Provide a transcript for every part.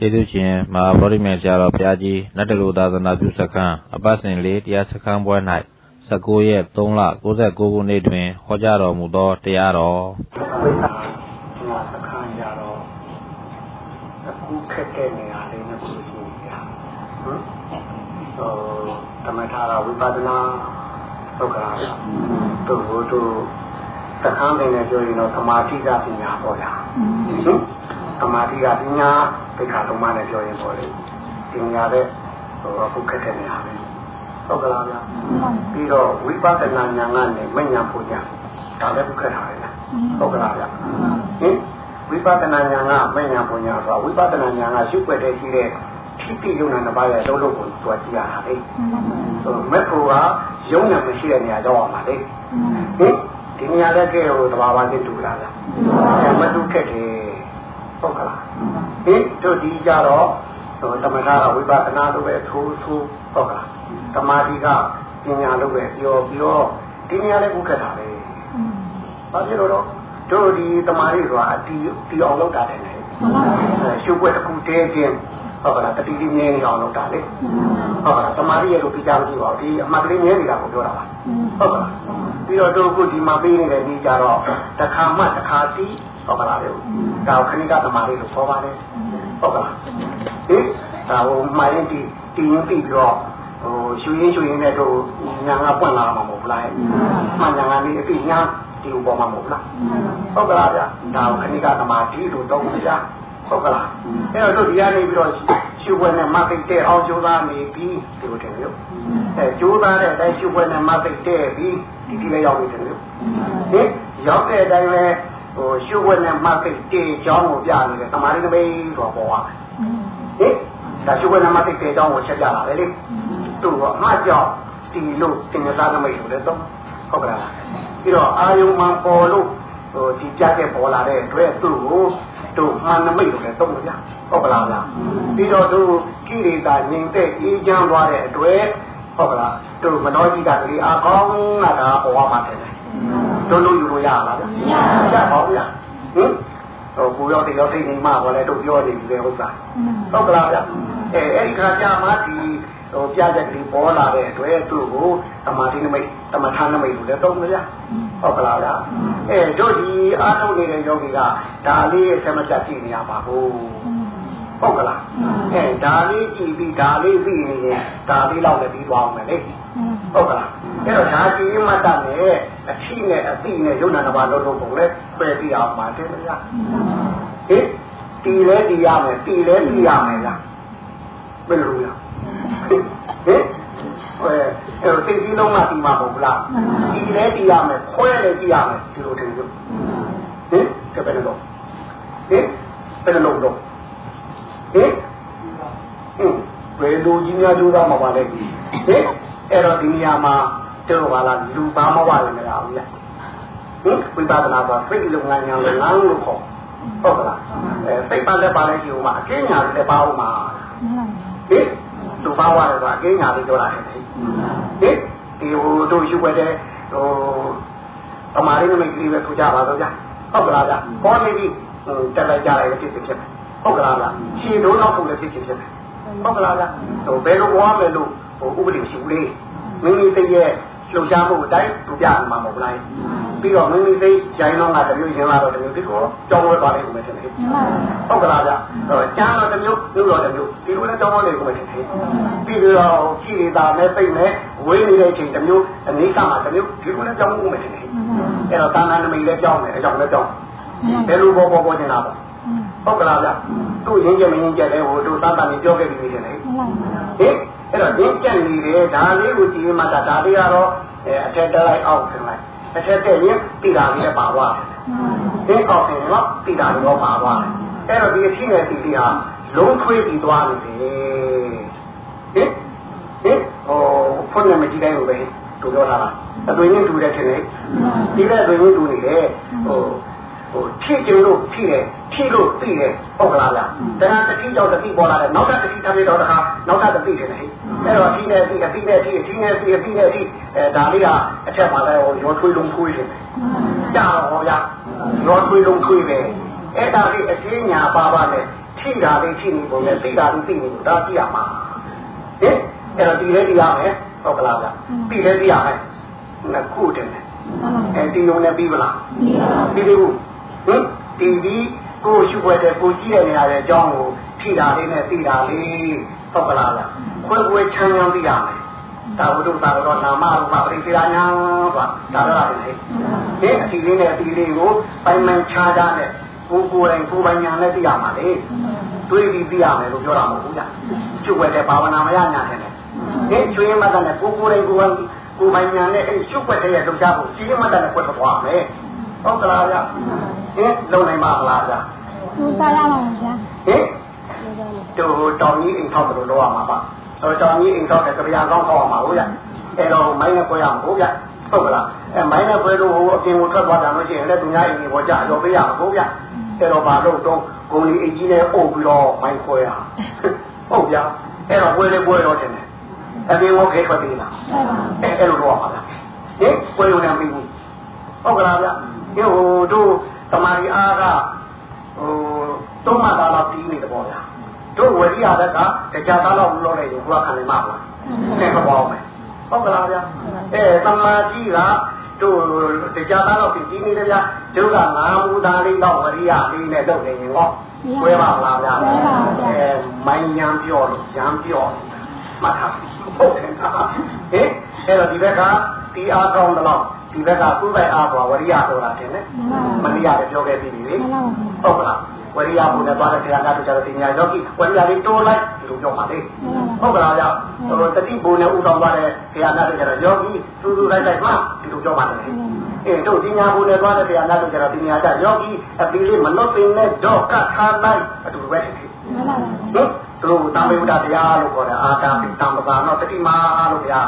ကျေးဇူးရှင်မဟာဗောဓိမြိုင်ဆရာတော်ဘုရားကြီးနတ်တလူသာသနာပြုစခန်းအပတ်စဉ်လေးတရားစခန်းပွဲ၌19ရက်3လ69ခုနှစ်တွင်ဟောကြားတော်မူသောတရားတော်ဝိသနာစခန်းရတော့အခုခက်တဲ့နေရာလေးနဲ့ဆိုရှင်ဗျာဟမ်ဟိုသမထရာဝိပဿနာသုခရာသူ့ဘုသူစခန်းပင်နဲ့ပြောရင်တော့သမာဓိကပညာပေါ့ဗျာဟင်သမာဓိကပညာ ပိခါလုံးမနဲ့ပြောရင်ပေါ့လေပညာတဲ့ဟိုအခုခက်တဲ့နေရာပဲဟုတ်ကလားဗျာပြီးတော့ဝိပဿနာဉာဏ်ကနေမဉဏ်ပူညာဒါလည်းခုခက်တာလေဟုတ်ကလားဗျာဟင်ဝိပဿနာဉာဏ်ကမဉဏ်ပူညာဆိုတာဝိပဿနာဉာဏ်ကရှုွက်တဲ့ရှိတဲ့ထိတိယုံနာတစ်ပါးရဲ့လုံးလုံးကိုတွားကြည့်ရတာလေဆိုတော့မက်ဖို့ကယုံနာမရှိတဲ့နေရာရောက်အောင်ပါလေဟင်ဒီနေရာလည်းကဲဟိုတဘာဝချင်းတူလာလားမတူခက်တယ်ဟုတ်ကလား ဟင်တို့ဒီကြတော့သမထကဝိပဿနာလိုပဲထိုးထိုးဟုတ်ကလားသမာဓိကပညာလိုပဲပြောပြောဒီနေရာလည်းခုခက်တာပဲဘာဖြစ်လို့တော့တို့ဒီသမာဓိဆိုတာအတီးတီးအောင်လုပ်တာတယ်ရှုပ်ွက်တစ်ခုတည်းချင်းဟုတ်ကလားတတိတိမြဲနေအောင်လုပ်တာလေဟုတ်ကလားသမာဓိရဲ့လို့ပြကြမကြည့်ပါဘူးဒီအမှတ်ကလေးမြဲနေတာကိုပြောတာပါဟုတ်ကလားပြီးတော့တို့ခုဒီမှာပေးနေတဲ့ဒီကြတော့တစ်ခါမှတစ်ခါတီး ဟုတ်ကလားလေဒါခဏကသမာဓိလို့ခေါ်ပါတယ်ဟုတ်ကလားဟင်ဒါဟိုမှရင်တီးတီးရင်ပြီးပြီးတော့ဟိုရှူရင်းရှူရင်းနဲ့တို့ညာကပွင့်လာမှာမဟုတ်လားမှညာကလေးအပြည့်ညာဒီဥပေါ်မှာမဟုတ်လားဟုတ်ကလားဗျာဒါခဏကသမာဓိလို့တော့ဗျာဟုတ်ကလားအဲ့တော့တို့ဒီကနေပြီးတော့ရှုပ်ွက်နဲ့မသိတဲ့အောင်ကြိုးစားနေပြီးဒီလိုတယ်လို့အဲကြိုးစားတဲ့အတိုင်းရှုပ်ွက်နဲ့မသိတဲ့ပြီးဒီဒီလေးရောက်နေတယ်လို့ဟင်ရောက်တဲ့အတိုင်းလဲ ဟိုရှုပ်ွက်နဲ့မသိတဲ့ကြောင်းကိုပြနေတယ်သမာဓိနမိတ်ဆိုပေါ်သွားတယ်ဟင်ဒါရှုပ်ွက်နဲ့မသိတဲ့ကြောင်းကိုချက်ပြလာတယ်လေသူ့ကအမှတ်ကြောင့်ဒီလို့သင်္ကသာနမိတ်လို့လည်းတော့ဟုတ်ကလားပြီးတော့အာယုံမှာပေါ်လို့ဟိုဒီပြတဲ့ပေါ်လာတဲ့အတွက်သူ့ကိုတို့မှန်နမိတ်လို့လည်းသုံးလို့ရဟုတ်ကလားဗျာပြီးတော့တို့ကိရိတာငြိမ်သက်အေးချမ်းသွားတဲ့အတွက်ဟုတ်ကလားတို့မနောကြီးကလေးအကောင်းလာတာပေါ်မှာတယ် တို့လို့ယူလို့ရလားဗျာရပါဘူးဗျာဟင်ဟိုကိုရောက်တဲ့ရောက်တဲ့နေမှာပေါ်လဲတို့ပြောနေပြီလေဟုတ်လားဟုတ်ကလားဗျာအဲအဲ့ဒီခါကျမှဒီဟိုပြတဲ့ကလေးပေါ်လာတဲ့အတွက်သူ့ကိုသမာဓိနမိတ်သမထနမိတ်လို့လည်းသုံးလို့ရဟုတ်ကလားဗျာအဲတို့ဒီအားထုတ်နေတဲ့ယောဂီကဒါလေးရဲ့ဆက်မပြတ်ကြည့်နေရပါဘူးဟုတ်ကလားအဲဒါလေးကြည့်ပြီးဒါလေးသိနေရင်ဒါလေးတော့လည်းပြီးသွားအောင်မယ်လေဟုတ်ကလား အဲ့တော့ဒါကြည့်မှတ်တာနဲ့အချိနဲ့အသိနဲ့ယုံနာတစ်ပါးလုံးလုံးပုံလဲပယ်ပြီးအောင်ပါတယ်ဗျာဟင်တီလဲတီရမယ်တီလဲတီရမယ်လားဘယ်လိုလဲဟင်အဲအဲ့တော့သိပြီးလုံးကဒီမှာမဟုတ်လားဒီလဲကြည့်ရမယ်ခွဲလဲကြည့်ရမယ်ဒီလိုတင်လို့ဟင်ကဲဘယ်လိုဟင်ဘယ်လိုလုပ်ဟင်ဟင်ဘယ်လိုကြီးများကြိုးစားမှာပါလဲဟင်အဲ့တော့ဒီနေရာမှာ တို့ပါလားလူပါမဝရမလားဘူးလားဟင်ဝိပဿနာဆိုစိတ်လုံငန်းညာလုံငန်းလို့ခေါ်ဟုတ်ကလားအဲစိတ်ပါလက်ပါလဲကြည့်ဦးမှာအကျဉ်းညာလည်းပါဦးမှာဟင်သူပါဝါတယ်ဆိုတာအကင်းညာလေးပြောတာလေဟင်ဒီဟိုတို့ယူွက်တဲ့ဟိုအမားလေးနမိတ်ကလေးပဲထူကြပါတော့ဗျာဟုတ်ကလားဗျာပေါ်နေပြီတက်လိုက်ကြလိုက်ဖြစ်ဖြစ်ဖြစ်ဟုတ်ကလားဗျာရှင်းတို့နောက်ဆုံးလည်းဖြစ်ဖြစ်ဖြစ်ဟုတ်ကလားဗျာဟိုဘယ်လိုဘွားမယ်လို့ဟိုဥပဒေရှိဘူးလေမိမိသိရဲ့ လှုပ်ရှားမှုအတိုင်းသူပြမှာမဟုတ်လားပြီးတော့မိမိသိဂျိုင်းတော့ကတမျိုးရင်းလာတော့တမျိုးဒီကိုကြောင်းဝဲသွားလိမ့်ဦးမယ်ထင်တယ်ဟုတ်ကလားဗျဟိုကျမ်းတော့တမျိုးမျိုးတော့တမျိုးဒီလိုလည်းကြောင်းဝဲလိမ့်ဦးမယ်ထင်တယ်ပြီးတော့ကြည်နေတာနဲ့ပိတ်နဲ့ဝေးနေတဲ့အချိန်တမျိုးအနေကမှာတမျိုးဒီလိုလည်းကြောင်းဦးမယ်ထင်တယ်အဲ့တော့တာနာနမိတ်လည်းကြောင်းတယ်အကြောင်းလည်းကြောင်းဘယ်လိုပေါ်ပေါ်ပေါ်နေတာပေါ့ဟုတ်ကလားဗျသူ့ရင်းချက်မရင်းချက်လဲဟိုတို့သာတာနေပြောခဲ့ပြီးနေတယ်ဟင် အဲ့တော့ရင်းချက်နေတယ်ဒါလေးကိုကြည့်မှသာဒါလေးကတော့အထက်တက်လိုက်အောက်ဆင်းလိုက်အထက်တက်ရင်တိတာလေးပါသွားတယ်ဒီအောက်ဆင်းတော့တိတာလေးတော့ပါသွားတယ်အဲ့တော့ဒီအဖြစ်နဲ့ဒီလေးဟာလုံးထွေးပြီးသွားနေတယ်ဟင်ဟင်ဟိုဖုန်းနဲ့မကြည့်တိုင်းလို့ပဲသူပြောတာလားအသွင်ရင်းတူတယ်ထင်တယ်ဒီလည်းအသွင်ရင်းတူနေတယ်ဟို ဟိုဖြည့်ကျင်လို့ဖြည့်တယ်ဖြည့်လို့သိတယ်ဟုတ်ကလားဗျာတရားတတိကြောင့်တတိပေါ်လာတယ်နောက်ထပ်တတိထားပြီးတော့တခါနောက်ထပ်တတိတယ်ဟဲ့အဲ့တော့ဒီနဲ့ဒီအတိနဲ့ဒီအတိနဲ့ဒီအတိနဲ့ဒီအဲဒါလေးကအထက်မှာလဲဟိုရောထွေးလုံးထွေးတယ်ကြာတော့ဗျာရောထွေးလုံးထွေးပဲအဲ့ဒါလေးအရှင်းညာပါပါနဲ့တထိတာလေးထိနေပုံနဲ့သိတာလေးသိနေပုံဒါကြည့်ရမှာဟင်အဲ့တော့ဒီလေးကြည့်ရမယ်ဟုတ်ကလားဗျပြီးလေးကြည့်ရမယ်နှစ်ခုတည်းအဲဒီလုံးနဲ့ပြီးပလားပြီးပြီဘူး ဟင်ဒီဒီကိုရှုွက်တဲ့ကိုကြည့်တဲ့နေရာရဲ့အကြောင်းကိုထိတာလေးနဲ့သိတာလေးဟုတ်ကလားဗျခွဲခွဲချမ်းချမ်းသိရမယ်သာဝတ္ထုသာတော့နာမရူပပရိသေရညာဆိုတာဒါတော့လေဒီအတီလေးနဲ့အတီလေးကိုပိုင်မှန်ခြားခြားနဲ့ကိုကိုယ်တိုင်ကိုယ်ပိုင်ညာနဲ့သိရမှာလေတွေးပြီးသိရမယ်လို့ပြောတာမဟုတ်ဘူးကြာကျွတ်ွက်တဲ့ဘာဝနာမရညာနဲ့ဒီကျွေးမှတ်တဲ့ကိုကိုယ်တိုင်ကိုယ်ပိုင်ကိုယ်ပိုင်ညာနဲ့အဲ့ကျွတ်ွက်တဲ့ရဲ့လောက်ကြဖို့ကျွေးမှတ်တဲ့ကွက်သွားမယ် ဟုတ်ကလားဗျဟင်လုံနိုင်ပါမလားဗျသူစားရပါဗျာဟင်တို့တောင်ကြီးအိမ်ထောက်တယ်လို့ပြောရမှာပါတော့တောင်ကြီးအိမ်ထောက်တဲ့ကြပြာကောင်းခေါက်ရမှာဟုတ်ရအဲ့တော့မိုင်းနဲ့ပွဲရမှာဟုတ်ဗျဟုတ်ကလားအဲမိုင်းနဲ့ပွဲလို့အပြင်ကိုထွက်သွားတယ်လို့ရှိရင်လည်းသူများအိမ်ကိုကြရောပေးရမှာဟုတ်ဗျအဲ့တော့ဘာလို့တော့ဂုံလီအိမ်ကြီးနဲ့အုပ်ပြီးတော့မိုင်းခွဲရဟုတ်ဗျအဲ့တော့ပွဲလေးပွဲတော့တင်တယ်အပြင်ကိုခေထွက်သေးလားအဲ့အဲ့လိုတော့ပါလားဟင်ပွဲရုံနဲ့မပြီးဘူးဟုတ်ကလားဗျ ဒီဟိုတို့တမာရီအားကဟိုသုံးမှသားတော့ပြီးနေတယ်ပေါ့ဗျာတို့ဝရိယတက်ကတရားသားတော့လို့လိုက်ရင်ကိုယ်ကခံနေမှာပါနဲ့ပေါ့မယ်ဟုတ်ကလားဗျာအဲတမာကြီးကတို့တရားသားတော့ပြီးနေတယ်ဗျာတို့ကငါမူသားလေးတော့ဝရိယလေးနဲ့လုပ်နေရင်ဟောွဲပါလားဗျာအဲမိုင်းညံပြောလို့ညံပြောမှတ်ထားဟုတ်တယ်ဟင်အဲ့တော့ဒီဘက်ကတီအားကောင်းတော့ ဒီဘက်ကသူ့ဘက်အားပေါ်ဝရိယဆိုတာတင်တယ်မရိယလည်းပြောခဲ့ပြီးပြီလေဟုတ်ကလားဝရိယဘုံနဲ့သွားတဲ့တရားကတို့ကြတော့တင်ညာယောဂီဝရိယလေးတိုးလိုက်ဒီလိုပြောပါလေဟုတ်ကလားဗျဟိုတတိဘုံနဲ့ဥဆောင်သွားတဲ့တရားကတို့ကြတော့ယောဂီသူသူလိုက်လိုက်မှဒီလိုပြောပါလေအဲတို့တင်ညာဘုံနဲ့သွားတဲ့တရားကတို့ကြတော့တင်ညာကြယောဂီအပီလေးမလွတ်ပင်နဲ့တော့ကထားလိုက်အတူပဲဖြစ်ဟုတ် သူတို့တံမေဝဒတရားလို့ခေါ်တယ်အာတာပိတံပသာတော့တတိမာလို့ဗျာ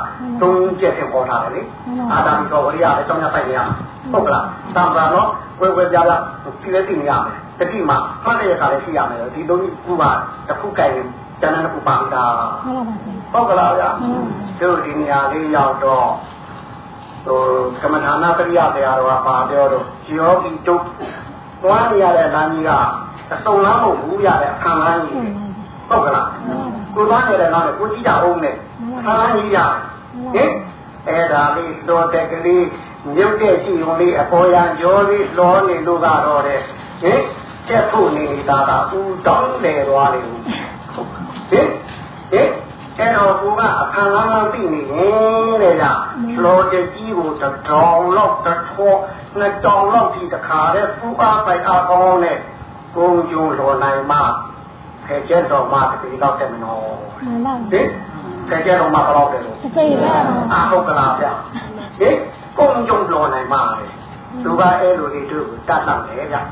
သုံးချက်သင်ပေါ်ထားတယ်လေအာတာပိတော်ဝရိယအကြောင်းရဆိုင်နေရဟုတ်ကလားတံပသာတော့ဝေဝေပြလာဒီလည်းသိနေရမယ်တတိမာမှတ်တဲ့အခါလည်းရှိရမယ်ဒီလုံးခုပါတစ်ခုကြိုင်တဏှာတစ်ခုပါတာဟုတ်ကလားဗျာတို့ဒီနေရာလေးရောက်တော့ဟိုကမ္မဌာနပရိယတရားတော်ကပါပြောတော့ယောဂီတုတ်သွားနေရတဲ့လမ်းကြီးကအစုံလမ်းမဟုတ်ဘူးရတဲ့အခမ်းလမ်းကြီး ဟုတ်ကလားကိုသွားနေတဲ့နောက်ကိုကြည့်ကြအောင်နဲ့အခမ်းလမ်းကြီးရဟင်အဲ့ဒါလေးတော်တက်ကလေးမြုပ်တဲ့ရှိုံလေးအပေါ်ရန်ကြောလေးလောနေလို့ကတော့တဲ့ဟင်ချက်ဖို့နေနေတာကဦးတောင်းလေသွားတယ်ဟင်ဟင်အဲ့တော့ကိုကအခမ်းလမ်းသိနေရင်တဲ့ကြလောတဲ့ကြီးကိုတထောင်လောက်တထောနှစ်တောင်လောက်ဒီတခါတဲ့ပူအားပိုက်အားကောင်းနဲ့ကုံကျုံလောနိုင်မှ ခဲကျက်တော်မှဒီတော့တဲ့မနော်ဟင်ခဲကျက်တော်မှဘယ်တော့လဲလို့စိတ်ပါအာဟုတ်ကလားဗျဟင်ကုံကျုံလောနိုင်မှလေသူကအဲ့လိုလေးတို့တတ်တော့တယ်ဗျဟင်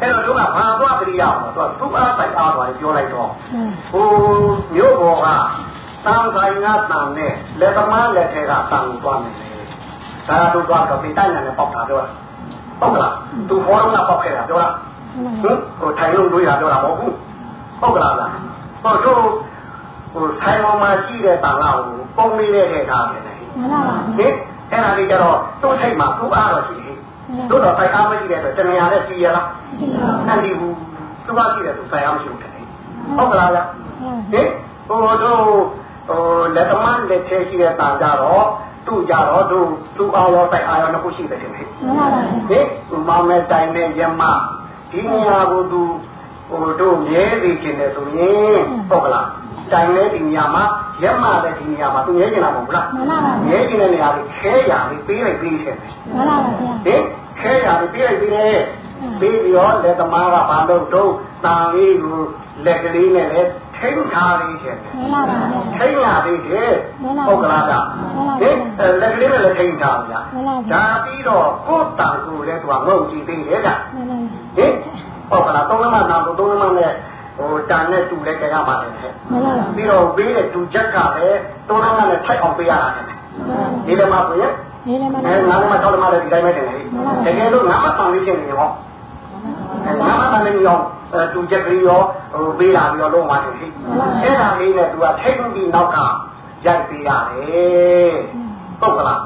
အဲ့တော့တို့ကဘာသွားကြည့်ရအောင်တော့သူအားပိုက်အားသွားပြောလိုက်တော့ဟိုမြို့ပေါ်ကတန်ဆိုင်ကတန်နဲ့လက်သမားလက်ထဲကတန်ကိုသွားမယ်ဒါတို့ကတော့ပိတိုင်းနဲ့ပေါက်တာပြောတာဟုတ်ကလားသူဘောလုံးကပေါက်ခဲ့တာပြောတာ ဟင်ဟိုထိုင်လို့တို့ရပြောတာမဟုတ်ဘူးဟုတ်ကလားလားဟိုတို့ဟိုထိုင်ပေါ်မှာကြည့်တဲ့တန်လောက်ကိုပုံလေးနဲ့ထည့်ထားတယ်ဟင်အဲ့ဒါလေးကြတော့သူ့ထိတ်မှာသူ့အားတော့ရှိတယ်တို့တော့စိုက်အားမရှိတဲ့အတွက်တဏှာနဲ့ကြည်ရလားအဲ့ဒီဘူးသူကရှိတယ်သူစိုက်အားမရှိဘူးတဲ့ဟုတ်ကလားဗျဟင်ဟိုတို့ဟိုလက်သမားလက်ထဲရှိတဲ့တန်ကြတော့သူ့ကြတော့သူသူ့အားရောစိုက်အားရောနှစ်ခုရှိတယ်ခင်ဗျဟင်သူမောင်းနဲ့တိုင်နဲ့ရမ ဒီနေရာကိုသူဟိုတို့မြဲနေခြင်းနဲ့ဆိုရင်ဟုတ်ကလားတိုင်နဲ့ဒီနေရာမှာရက်မှတဲ့ဒီနေရာမှာသူရဲကျင်လာမဟုတ်လားရဲကျင်တဲ့နေရာကိုခဲရာလေးပေးလိုက်ပေးတယ်မှန်ပါပါဗျာဟင်ခဲရာလေးပေးလိုက်ပေးတယ်ပြီးပြီးတော့လက်သမားကဘာလို့တော့တန်လေးကိုလက်ကလေးနဲ့လည်းထိန်းထားလေးတယ်မှန်ပါပါဗျာထိန်းရသေးတယ်ဟုတ်ကလားဗျဟင်လက်ကလေးနဲ့လည်းထိန်းထားဗျာဒါပြီးတော့ကိုယ်တန်ကိုလည်းသူကငုံကြည့်သေးတယ်ဗျမှန်ပါ ဟင်ဟုတ်ကလားသုံးလမှနာသုံးလမှနဲ့ဟိုတန်နဲ့တူလဲကြရမှာတယ်ဟဲ့မှန်ပါပြီးတော့ပေးတဲ့တူချက်ကလည်းသုံးလမှနဲ့ထိုက်အောင်ပေးရတာတယ်ဒီလည်းမဆိုရင်နေလည်းမအဲငါလည်းမထောက်လည်းမလည်းဒီတိုင်းပဲတယ်လေတကယ်လို့ငါမဆောင်လေးဖြစ်နေရောငါမဆောင်လေးရောတူချက်ကလေးရောဟိုပေးလာပြီးတော့လုံးဝတယ်ဟိအဲ့ဒါလေးနဲ့သူကထိတ်ပြီးနောက်ကရိုက်ပေးရတယ်ဟုတ်ကလား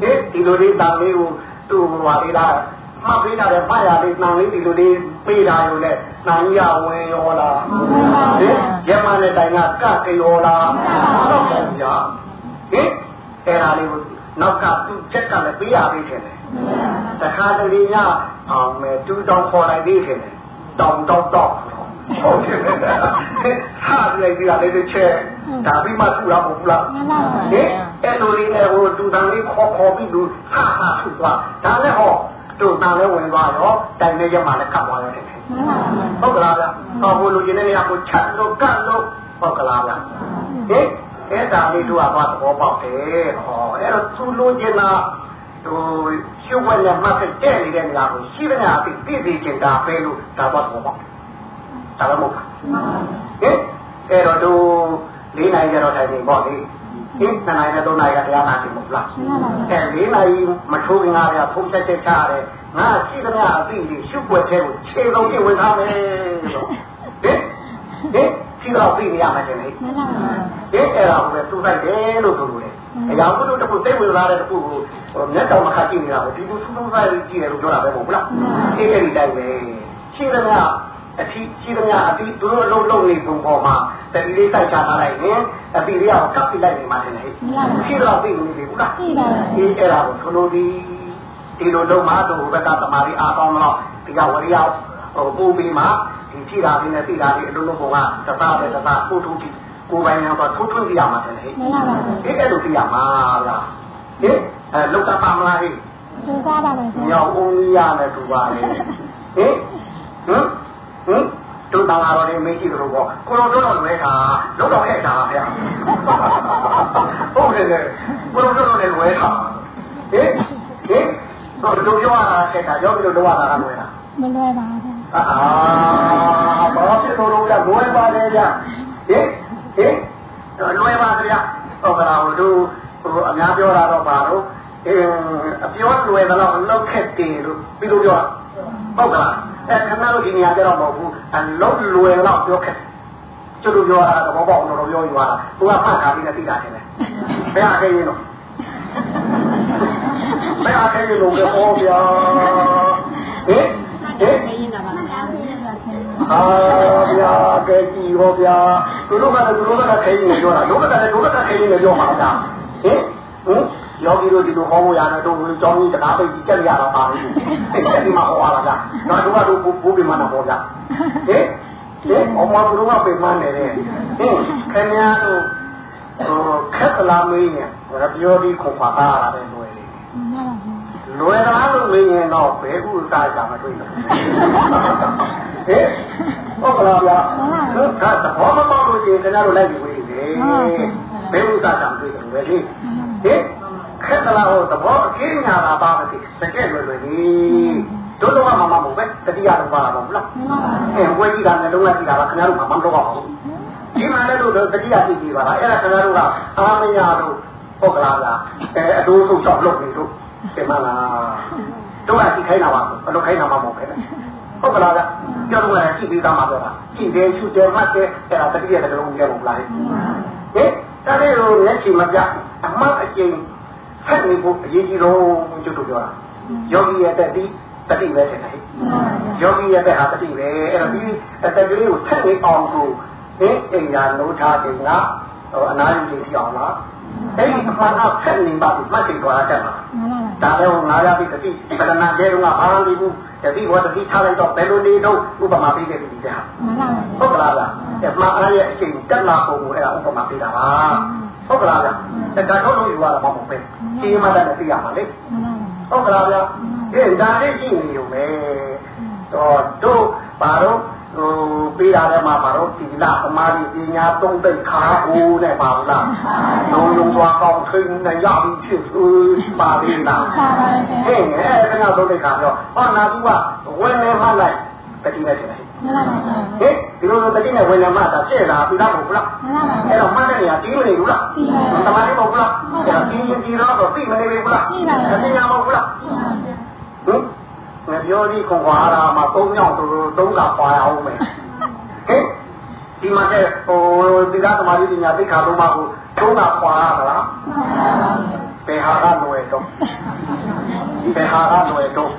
ဟဲ့ဒီလိုလေးတန်လေးကိုသူ့ဟိုဟာလေးလား ဟမှတ်ပေးတာလည်းမှတ်ရလေးနှံလေးဒီလိုလေးပေးတာလို့လေနှံရဝင်ရောလားဟင်ရမနဲ့တိုင်ကကကရောလားဟုတ်ပါဗျာဟင်အဲ့ဒါလေးကိုနောက်ကသူ့ချက်ကလည်းပေးရပေးတယ်တခါတလေညအောင်မယ်တူတောင်ခေါ်လိုက်သေးတယ်တောင်တောက်တောက်ဟုတ်ကဲ့ဟာလိုက်ကြည့်ရလေးတစ်ချက်ဒါပြီးမှထူတာမဟုတ်လားဟင်အဲ့လိုလေးနဲ့ဟိုတူတန်လေးခေါ်ခေါ်ပြီးလူဟာဟာထူသွားဒါလည်းဟော တူတန်လည်းဝင်သွားရောတိုင်နေရမှလည်းကပ်သွားရတယ်ဟုတ်ကလားဗျဟောဘို့လူချင်းနေရကိုချက်လို့ကတ်လို့ဟုတ်ကလားဗျဟင်အဲ့ဒါလေးတို့ကဘာသဘောပေါက်တယ်ဟောအဲ့တော့သူလိုချင်တာဟိုရှုပ်ဝဲနဲ့မှတ်တဲ့နေတဲ့နေရာကိုရှိတဲ့နေရာပြီးပြည်ပြည်ချင်တာပဲလို့ဒါဘာသဘောပေါက်ဒါလည်းမဟုတ်ဟင်အဲ့တော့သူ၄နိုင်ကြတော့တိုင်နေပေါ့လေ ဒီနှစ်နိုင်နဲ့သုံးနိုင်ကတရားနာပြီမဟုတ်လားအဲ၄နိုင်မထိုးငါးရဖုံးချက်ချက်ချရတယ်ငါရှိသမျှအသိကြီးရှုပ်ွက်သေးကိုခြေလုံးပြဝင်ထားမယ်လို့ဟင်ဟင်ရှိတော့သိနေရမှာတယ်လေဒီအဲ့ဒါကိုပဲသူ့လိုက်တယ်လို့ဆိုလို့လေအရာဘုဒ္ဓတခုသိဝင်လာတဲ့တခုကိုမျက်တောင်မခတ်ကြည့်နေတာကိုဒီလိုသူ့လုံးဆိုင်ကြည့်တယ်လို့ပြောတာပဲမဟုတ်လားအေးအဲ့ဒီတိုင်းပဲရှိသမျှ အထီးရှိသမျှအပြီးသူတို့အလုံးလုံးနေပုံပေါ်မှာတတိလေးတိုက်ချထားလိုက်ရင်အပြီးလေးကကပ်ပြလိုက်နေမှတယ်လေရှိတော့သိနေပြီဘူးလားသိပါပါအေးအဲ့ဒါကိုသူတို့ဒီဒီလိုလုံးမှသူဘက်ကသမာဓိအားကောင်းတော့ဒီကဝရိယဟိုပို့ပြီးမှဒီဖြိတာပြီးနဲ့သိတာပြီးအလုံးလုံးပုံကသသားပဲသသားပို့ထုပြီးကိုယ်ပိုင်ကတော့ထိုးထွင်းပြရမှာတယ်လေမှန်ပါပါဒီအဲ့လိုပြရမှာလားဟင်အဲလောက်တာပါမလားဟိသူစားပါမယ်ညောင်းဦးရနဲ့တူပါလေဟင်ဟင် ဟင်တို့တောင်လာတော့နေမေးကြည့်လို့ပေါ့ကိုလိုတို့တော့လွဲတာလောက်တော့ခဲ့တာဗျာဟုတ်တယ်လေကိုလိုတို့တော့လည်းလွဲတာဟင်ဟင်တော့တို့ပြောရတာခဲ့တာရောပြီးတော့လောက်ရတာကလွဲတာမလွဲပါဘူးအာဘာဖြစ်လို့လို့လဲလွဲပါလေဗျာဟင်ဟင်လွဲပါဗျာဟုတ်ကလားတို့ဟိုအများပြောတာတော့ပါတော့အင်းအပြောလွယ်တော့လောက်ခက်တယ်လို့ပြီးလို့ပြောဟုတ်ကလား အဲခဏလို့ဒီနေရာကျတော့မဟုတ်ဘူးအလုံးလွယ်တော့ပြောခက်ကျတို့ပြောတာတော့ဘောပေါက်တော့ပြောယူလာသူကဖတ်ထားပြီးနဲ့သိတာတယ်ဘယ်အခဲရင်တော့ဘယ်အခဲရင်လို့ဟောဗျာဟင်ဟင်အာဗျာကဲကြည့်ဟောဗျာသူတို့ကလည်းသူတို့ကခဲရင်ပြောတာတို့ကလည်းတို့ကခဲရင်ပြောမှာဗျာဟင်ဟင် ယောဂီတို့ဒီလိုဟောဖို့ရတယ်တို့လူကြောင်းကြီးတကားပိတ်ကြီးကြက်ရတာပါလိမ့်မယ်ဒီမှာဟောရတာတော့တို့ကတော့ဘိုးပြမနာဟောကြဟင်ဟင်အမတို့ကပိတ်မနေတယ်ဟင်ခင်ဗျားတို့ဟိုခက်လာမင်းနဲ့ရပြောဒီခုပါတာရတယ်လွယ်လေလွယ်တာလို့မင်းရင်တော့ဘယ်ဥစ္စာကြမတွေ့ဘူးဟင်ဟုတ်ကလားဗျာတို့ကသဘောမပေါက်လို့ရှိရင်ခင်ဗျားတို့လိုက်ပြီးဝေးတယ်ဘယ်ဥစ္စာကြမတွေ့ဘူးပဲလေဟ င်ခက်သလားဟောသဘောအကျဉ်းညာတာပါမသိတကယ်လွယ်လွယ်လေးတို့တော့မှမမဟုတ်ပဲတတိယတော့ပါတာမဟုတ်လားအဲဝဲကြီးကလည်းလုံးဝကြည့်တာပါခင်ဗျားတို့မှမတော့ပါဘူးဒီမှာလည်းတို့တတိယကြည့်ကြည့်ပါလားအဲ့ဒါခင်ဗျားတို့ကအာမညာတို့ဟုတ်ကလားလားအဲအတိုးဆုံးချောက်လုပ်နေတို့ဒီမှာလားတို့ကကြည့်ခိုင်းတာပါအလုပ်ခိုင်းတာမှမဟုတ်ပဲဟုတ်ကလားကပြောတော့လည်းကြည့်ပြီးသားမှာပြောတာကြည့်တယ်ရှုတယ်မှတ်တယ်အဲ့ဒါတတိယတစ်လုံးကြည့်လို့လားဟင်ဒါလေးကိုမျက်ခြေမပြအမှတ်အကျဉ်း ဆက်နေဖို့အရေးကြီးဆုံးကျွတ်တို့ပြောတာယောဂီရဲ့တက်ပြီးတတိပဲတဲ့ဟဲ့ယောဂီရဲ့တက်ဟာတတိပဲအဲ့တော့ဒီအတက်ကလေးကိုဆက်နေအောင်ကိုအင်းအိမ်သာနိုးထားတယ်ကဟိုအနာယူကြည့်အောင်လားအဲ့ဒီအမှန်အဆက်နေပါမှတ်ကြည့်သွားတတ်မှာဒါလည်းဟိုငါးရပြီတတိပဒနာကျဲတော့ကဘာမှမပြီးဘူးတတိဘောတတိထားလိုက်တော့ဘယ်လိုနေတော့ဥပမာပေးတဲ့ဒီတဲ့ဟာဟုတ်ကလားလားအမှန်အားရဲ့အချိန်တက်လာပုံကိုအဲ့ဒါဥပမာပေးတာပါဟုတ်ကလားဗျာတက္ကထုတ်လို့ယူရတာမဟုတ်ဘူး ရှင်းမှလည်းသိရမှာလေဟုတ်ကလားဗျာဒီဒါလေးကြည့်နေုံပဲတော့တို့ဘာတော့ဟိုပေးတာလည်းမှာဘာတော့ဒီလာသမားကြီးပညာသုံးသိခါဟိုးနဲ့ပါဘူးလားလုံးလုံးသွားကောင်းထိန်နဲ့ရပြီးဖြစ်ပါသေးလားဟဲ့အဲ့ဒါကတော့သုံးသိခါတော့ဟောနာသူကဝယ်နေမှလိုက်တတိနဲ့တယ်ဟဲ့ ဒီလိုတတိနဲ့ဝေနမတာပြည့်လာပြီလားမဟုတ်လားအဲ့တော့မှတ်တဲ့နေရာတီးမနေဘူးလားတမန်လေးမဟုတ်လားအဲ့တော့တီးရင်တီးတော့သိမနေဘူးလားအသိညာမဟုတ်လားဟင်ငါပြောဒီခွန်ခွာရာမှာသုံးယောက်သူသုံးကပွာရအောင်မယ်ဟင်ဒီမှာတဲ့ဟိုဒီလားသမာဓိပညာသိခါလုံးမကိုသုံးကပွာရလားဘယ်ဟာကလွယ်တော့ဘယ်ဟာကတော့တော့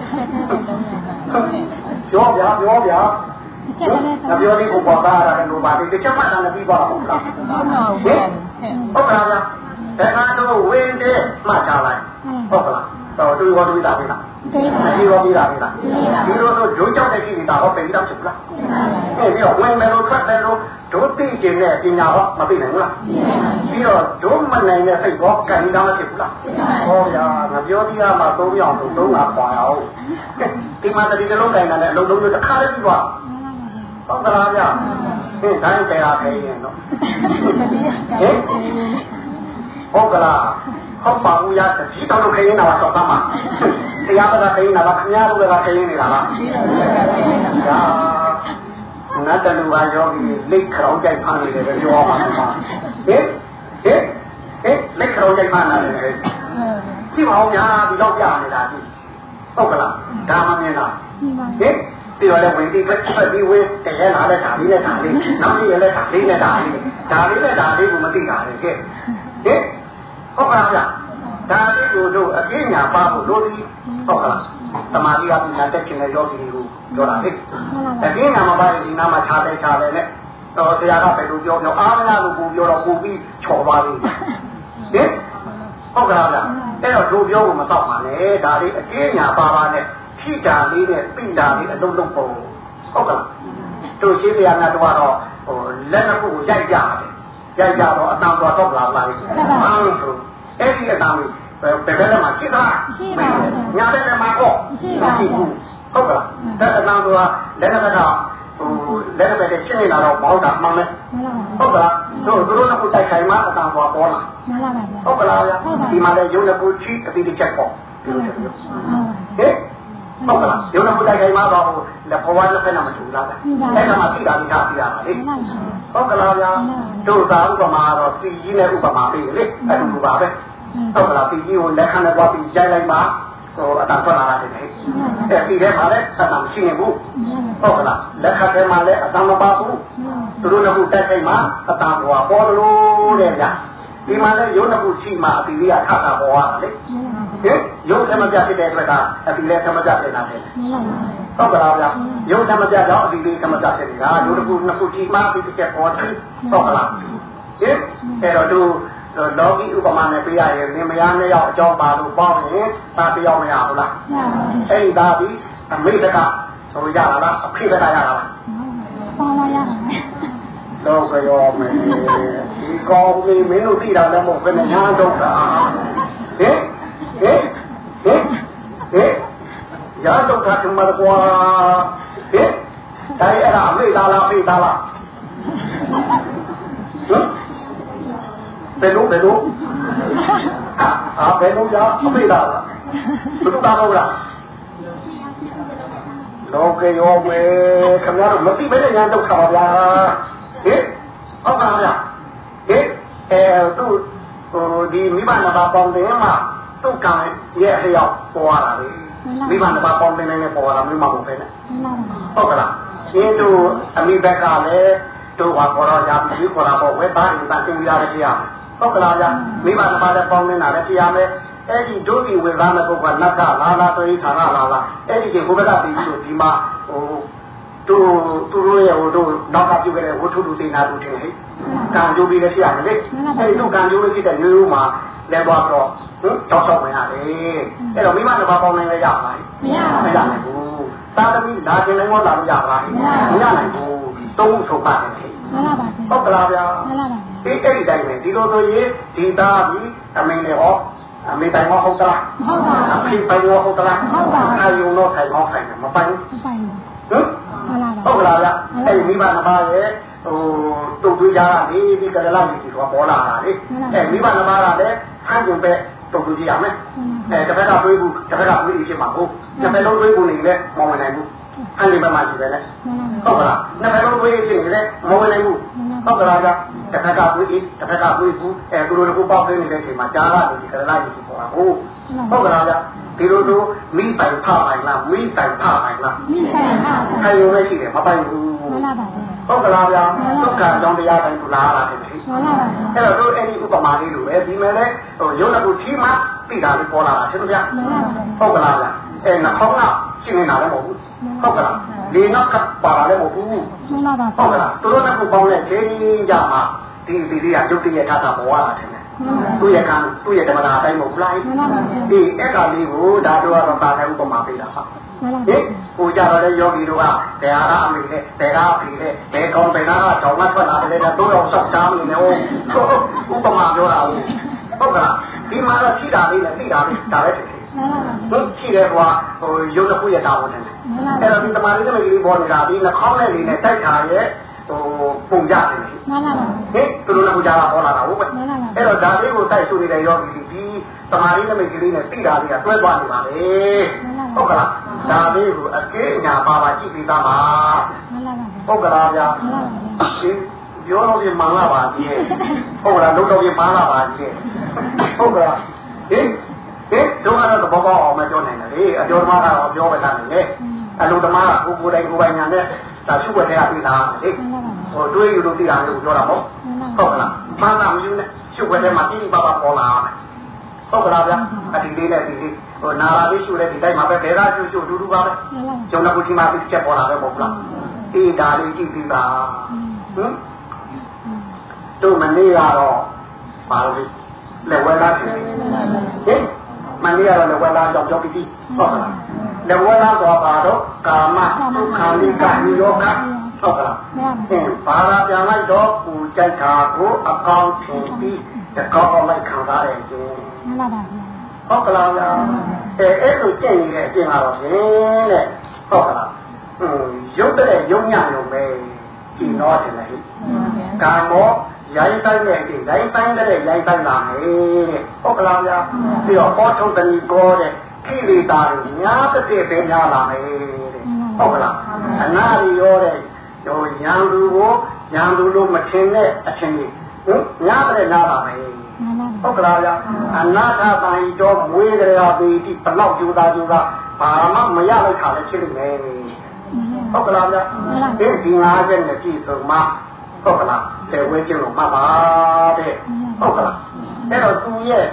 ပြောဗျာပြောဗျာ ကျက်လည်းငါပြောလေးကိုပေါ်တာရတယ်လို့ပါဒီတစ်ချက်မှတ်တာလည်းပြီးပါဘူးလားဟုတ်ပါဘူးဟဲ့ဟုတ်ကလားဗျာဘယ်ကတော့ဝင်းတဲ့မှတ်ချလိုက်ဟုတ်ကလားတော့တူရောတူတာပြီလားတေးပါဒီရောပြီးတာပြီလားဒီလိုဆိုဂျိုးကြောက်တဲ့ကိစ္စဟောပြင်တော့ဖြစ်လားအဲ့ဒီတော့ဝင်မယ်လို့ထွက်တယ်လို့ဒုတိကျင်တဲ့ပညာဟောမသိနိုင်ဘူးလားပြီးတော့ဒုမနိုင်တဲ့စိတ်ဟောကံတောင်းမဖြစ်ဘူးလားဟောဗျာငါပြောပြရမှာသုံးပြောင်းသုံးသုံးတာခွာအောင်ဒီမှာတတိတလုံးတိုင်းတယ်အလုံးလုံးတစ်ခါလေးပြီးသွား ဟုတ်ကလားဗျာဟင်းတိုင်းတရားခဲရင်တော့ဟင်ဟုတ်ကလားဟုတ်ပါဘူးရတကြီးတော်လို့ခဲရင်တော့တော့မှာတရားမသာခဲရင်တော့ခင်ဗျားတို့ကခဲရင်နေတာလားဒါနတ်တလူကယောဂီလိတ်ခေါင်းကြိုက်ဖမ်းနေတယ်ပြောပါမှာဟင်ဟင်ဟင်လိတ်ခေါင်းကြိုက်ဖမ်းနေတယ်ကြည့်ပါဦးညာဒီတော့ပြနေတာဒီဟုတ်ကလားဒါမှမင်းလားဒီပါဟင် ပြီးတော့လည်းဝင်ပြီးဖက်ပြီးဝင်းတကယ်လာတဲ့ဓာလေးနဲ့ဓာလေးနောက်ပြီးရတဲ့ဓာလေးနဲ့ဓာလေးဓာလေးနဲ့ဓာလေးကိုမသိတာလေကဲဟင်ဟုတ်ကလားဗျဓာလေးကိုတို့အပြည့်ညာပါဖို့လို့ဒီဟုတ်ကလားသမာဓိကပညာတက်ခြင်းနဲ့ယောဂီကိုပြောတာလေအပြည့်ညာမပါရင်ဒီနာမှာခြားတယ်ခြားတယ်နဲ့တော့တရားကပဲလို့ပြောပြောအားမရလို့ကိုပြောတော့ကိုပြီးချော်ပါလိမ့်ဟင်ဟုတ်ကလားဗျအဲ့တော့တို့ပြောဖို့မတော့ပါနဲ့ဒါလေးအပြည့်ညာပါပါနဲ့ ခိတာလေးနဲ့ပိတာလေးအလုံးလုံးပုံဟုတ်ကလားတို့ရှိပြရနာတော့ဟိုလက်နှစ်ခုကိုရိုက်ကြတယ်ရိုက်ကြတော့အတန်တော်တော့လာလာလိမ့်မယ်ဟမ်ဆိုအဲ့ဒီအတန်လေးဘယ်ဘက်မှာရှိသလားညာဘက်မှာကောမရှိဘူးဟုတ်ကလားအဲ့အတန်တော်လက်နှစ်ဘက်ကဟိုလက်နှစ်ဘက်ရှင်းနေတာတော့ဘောက်တာမှန်မယ်မလားပါဟုတ်ကလားတို့တို့နှစ်ခုတိုက်ခိုင်မှအတန်တော်ပေါ်လာမလားပါဟုတ်ကလားဒီမှာလည်းရုပ်နှစ်ခုချိအတိအကျပေါ့ဒီလိုမျိုးဟဲ့ ဟုတ်ကလားရုံးနဲ့တိုက်ခိုင်မှာတော့လက်ဘဝလက်ဖက်နဲ့မတူလားအဲ့ဒါမှသိတာမိတာသိတာပါလေဟုတ်ကလားဗျာတို့သာဥပမာတော့စီကြီးနဲ့ဥပမာပေးလေအဲ့လိုပါပဲဟုတ်ကလားစီကြီးကိုလက်ခံနဲ့သွားပြီးရိုက်လိုက်မှဟိုအတန်ထွက်လာတယ်လေအဲ့ဒီထဲမှာလည်းသတ်တာမရှိနေဘူးဟုတ်ကလားလက်ခတ်ထဲမှာလည်းအတန်မပါဘူးသူတို့ကတိုက်ခိုင်မှာအတန်ဘဝပေါ်လို့တဲ့ဗျာဒီမှာလည်းရုံးနှစ်ခုရှိမှအပီလေးကထတာပေါ်ရတာလေ ဟင်ရုပ်သမပြဖြစ်တဲ့အတွက်ကအပီလေးသမပြဖြစ်နေတာလေဟုတ်ကလားဗျာရုပ်သမပြတော့အပီလေးသမပြဖြစ်နေတာရုပ်တစ်ခုနှစ်ခုရှိမှအပီတစ်ချက်ပေါ်တယ်ဟုတ်ကလားဟင်အဲ့တော့သူလောကီဥပမာနဲ့ပြရရင်နေမယားနှစ်ယောက်အကြောင်းပါလို့ပေါင်းရင်သာတယောက်မရဘူးလားအဲ့ဒီသားပြီးအမိတကဆိုရတာလားအဖေတကရတာလားပါလာရတော့ကြောမယ်ဒီကောင်းလေးမင်းတို့သိတာလည်းမဟုတ်ဘဲနဲ့ညာတော့တာဟင် ဟင်ဟင်ဟင်ရာတော့တာကမကွာဟင်တိုင်းအဲ့ဒါအမေသားလားအမေသားလားဟင်ဘယ်လိုဘယ်လိုအာဘယ်လိုရအမေသားလားဘယ်လိုသားလို့လားလောကရောမေခင်ဗျားတို့မသိမဲနဲ့ညာတော့ခါပါဗျာဟင်ဟုတ်ပါဗျာဟင်အဲသူဟိုဒီမိဘနှစ်ပါးပေါင်းတယ်မှာ သူ့ကံရဲ့အလျောက်ပေါ်လာတယ်မိဘနှစ်ပါးပေါင်းတယ်နဲ့ပေါ်လာမိမဟုတ်ပဲနဲ့ဟုတ်ကလားရှင်းတို့အမိဘက်ကလည်းတို့ဟာပေါ်တော့ကြာပြီခေါ်တာပေါ့ဝဲသားရင်သားတင်ရတဲ့တရားဟုတ်ကလားဗျာမိဘနှစ်ပါးလည်းပေါင်းနေတာလည်းတရားမယ်အဲ့ဒီဒုတိဝေသားတဲ့ပုဂ္ဂိုလ်ကနတ်ကလာလာဆိုရင်ဌာနလာလာအဲ့ဒီကဘုရားပြီးဆိုဒီမှာဟိုသူသူတို့ရဲ့ဟိုတို့နောက်ကပြုခဲ့တဲ့ဝတ္ထုတူသိနာတူတင်ဟဲ့ကံကြိုးပြီးလည်းဖြစ်ရတယ်လေအဲ့ဒီတို့ကံကြိုးပြီးဖြစ်တဲ့မျိုးမျိုးမှာ လဲသွားတော့ဟင်တောက်ဆောက်ဝင်ရတယ်အဲ့တော့မိမတစ်ပါးပေါင်းနေလဲရပါလားမရပါဘူးမရနိုင်ဘူးသာသမီလာခြင်းလည်းမလာလို့ရပါလားမရနိုင်ဘူးသုံးခုထုတ်ပါတယ်မလားပါဟုတ်ကလားဗျာမလားပါဒီအဲ့ဒီတိုင်းပဲဒီလိုဆိုရင်ဒီသားပြီးအမင်းတွေဟောအမေတိုင်မဟုတ်သလားဟုတ်ပါအဖေပိုင်ရောဟုတ်သလားဟုတ်ပါအာယုံတော့ထိုင်အောင်ဆိုင်တယ်မပိုင်ဘူးမပိုင်ဟင်မလားပါဟုတ်ကလားဗျအဲ့ဒီမိဘနှစ်ပါးရဲ့ဟိုတုတ်သွေးကြတာဒီဒီကလလာကြီးဆိုပေါ်လာတာလေအဲ့မိဘနှစ်ပါးကလည်း ဟန်ကျုံပဲတုတ်သွေးကြရမယ်အဲတစ်ဖက်ကတွေးဘူးတစ်ဖက်ကတွေးပြီးဖြစ်မှာဟုတ်တစ်ဖက်လုံးတွေးဘူးနေလဲမဝင်နိုင်ဘူးအဲ့ဒီဘက်မှာရှိတယ်လေမလားပါဟုတ်ကလားနှစ်ဖက်လုံးတွေးဖြစ်နေလဲမဝင်နိုင်ဘူးဟုတ်ကလားဗျတစ်ဖက်ကတွေးပြီးတစ်ဖက်ကတွေးဘူးအဲသူတို့ကပေါက်နေတဲ့အချိန်မှာကြားလာတယ်ဒီကလလာကြီးပေါ်တာဟုတ်ဟုတ်ကလားဗျဒီလိုလိုမိပိုင်ဖပိုင်လားမိပိုင်ဖပိုင်လားမိဆိုင်ဟာအဲရုံနဲ့ရှိတယ်မပိုင်ဘူးမလားပါ ဟုတ်ကလားဗျာဒုက္ခကြောင့်တရားတိုင်းသူလာလာတယ်လေမလားပါအဲ့တော့တို့အဲ့ဒီဥပမာလေးလိုပဲဒီမဲ့လဲဟိုရုပ်တစ်ခုချီးမှသိတာလေးပေါ်လာတာရှင်ဗျာမှန်ပါပါဟုတ်ကလားဗျာအဲနှာခေါင်းကရှင်းနေတာလည်းမဟုတ်ဘူးဟုတ်ကလားလေနောက်ကပါလာလည်းမဟုတ်ဘူးမှန်ပါပါဟုတ်ကလားသူတို့ကခုပေါင်းတဲ့ချင်းကြမှာဒီဒီလေးကရုပ်တရက်ထားတာပေါ်လာတယ်သူ့ရဲ့ကံသူ့ရဲ့ဓမ္မတာအတိုင်းမဟုတ်လားမှန်ပါပါဒီအဲ့ဒါလေးကိုဒါတို့ကတော့တာတဲ့ဥပမာပေးတာပါမှန်ပါ ဟင်ဟိုကြတော့လေယောဂီတို့ကတရားအားအမိနဲ့တရားအဖိနဲ့ဘယ်ကောင်းဘယ်နာကကြောင်မထွက်လာတယ်တဲ့တို့တော့စောက်စားနေတယ်ဥပမာပြောတာဟုတ်ကလားဒီမှာတော့ရှိတာလေးနဲ့သိတာလေးဒါပဲဖြစ်တယ်မှန်ပါပါတို့ရှိတယ်ကွာဟိုရုပ်တစ်ခုရတာဝင်တယ်အဲ့တော့ဒီတမာလေးတမကြီးပေါ်နေတာဒီနှာခေါင်းနဲ့လေးနဲ့တိုက်တာရဲ့ဟိုပုံကြတယ်မှန်ပါပါဟင်သူတို့လည်းကြတာပေါ်လာတာဟုတ်ပဲမှန်ပါပါအဲ့တော့ဒါလေးကိုတိုက်ဆူနေတဲ့ယောဂီ ဒီတမာလေးတမကြီးလေးနဲ့သိတာလေးကတွဲသွားနေပါလေဟုတ်ကလားဒါလေးကိုအကေအညာပါပါကြည့်ပြီးသားပါမှန်ပါပါဟုတ်ကလားဗျာမှန်ပါပါဒီပြောတော့ပြမှန်လာပါကြီးဟုတ်ကလားလုံးတော့ပြမှန်လာပါကြီးဟုတ်ကလားဟင်ဟင်တို့ကတော့သဘောပေါက်အောင်မပြောနိုင်တယ်လေအကျော်သမားကတော့ပြောပဲသားနေလေအလုံးသမားကကိုကိုယ်တိုင်ကိုယ်ပိုင်ညာနဲ့ဒါရှုွက်တဲ့ကပြီးသားလေမှန်ပါပါဟိုတွေးယူလို့သိတာမျိုးပြောတာပေါ့ဟုတ်ကလားမှန်တာမယူနဲ့ရှုွက်တဲ့မှာပြင်းပါပါပေါ်လာမယ် ဟုတ်ကလားဗျာအဒီလေးနဲ့ဒီလေးဟိုနာလာလေးရှုတဲ့ဒီတိုင်းမှာပဲဘယ်သားရှုရှုတူတူပါပဲမှန်ပါကျုံတဲ့ခုဒီမှာပြချက်ပေါ်လာပဲပေါ့လားအေးဒါလေးကြည့်ပြီးပါဟင်တို့မနေ့ကတော့ပါလို့လက်ဝဲသားဖြစ်ဟင်မနေ့ကတော့လက်ဝဲသားကြောင့်ကြောက်ပြီးဟုတ်ကလားလက်ဝဲသားတော့ပါတော့ကာမဒုက္ခလိကနိယောကဟုတ်ကလားဟင်ဘာသာပြန်လိုက်တော့ပူကြိုက်တာကိုအကောင်းထင်ပြီးတကောင်းလိုက်ခံစားရတယ်ကျင်း မှန်ပါပါဟုတ်ကလားဗျာအဲအဲ့လိုကြည့်နေတဲ့အကျင့်ကတော့ဖြင့်တဲ့ဟုတ်ကလားဟွန်းရုပ်တဲ့ရုံညရုံပဲဒီတော့တယ်လေကာမောရိုင်းတိုင်းနဲ့ဒီရိုင်းတိုင်းတဲ့ရိုင်းတိုင်းလာမယ်တဲ့ဟုတ်ကလားဗျာပြီးတော့ဟောထုံတဏီကောတဲ့ခိရိတာညာတစ်ပြည့်ပဲများလာမယ်တဲ့ဟုတ်ကလားအနာရီရောတဲ့ဟိုရန်သူကိုရန်သူလို့မထင်တဲ့အချင်းကြီးဟင်ညာတဲ့နားလာမယ်မှန်ပါ ဟုတ်ကလားဗျာအနာထတန်ဤတော့မွေးကြရပေတိဘလောက်ကြိုးသားကြိုးသားဘာမှမရလိုက်ခါလည်းဖြစ်နေမယ်ဟုတ်ကလားဗျာဒီဒီငါးချက်နဲ့ကြည့်ဆုံးမှဟုတ်ကလားလေဝဲကျလို့မှတ်ပါတဲ့ဟုတ်ကလားအဲ့တော့သူရဲ့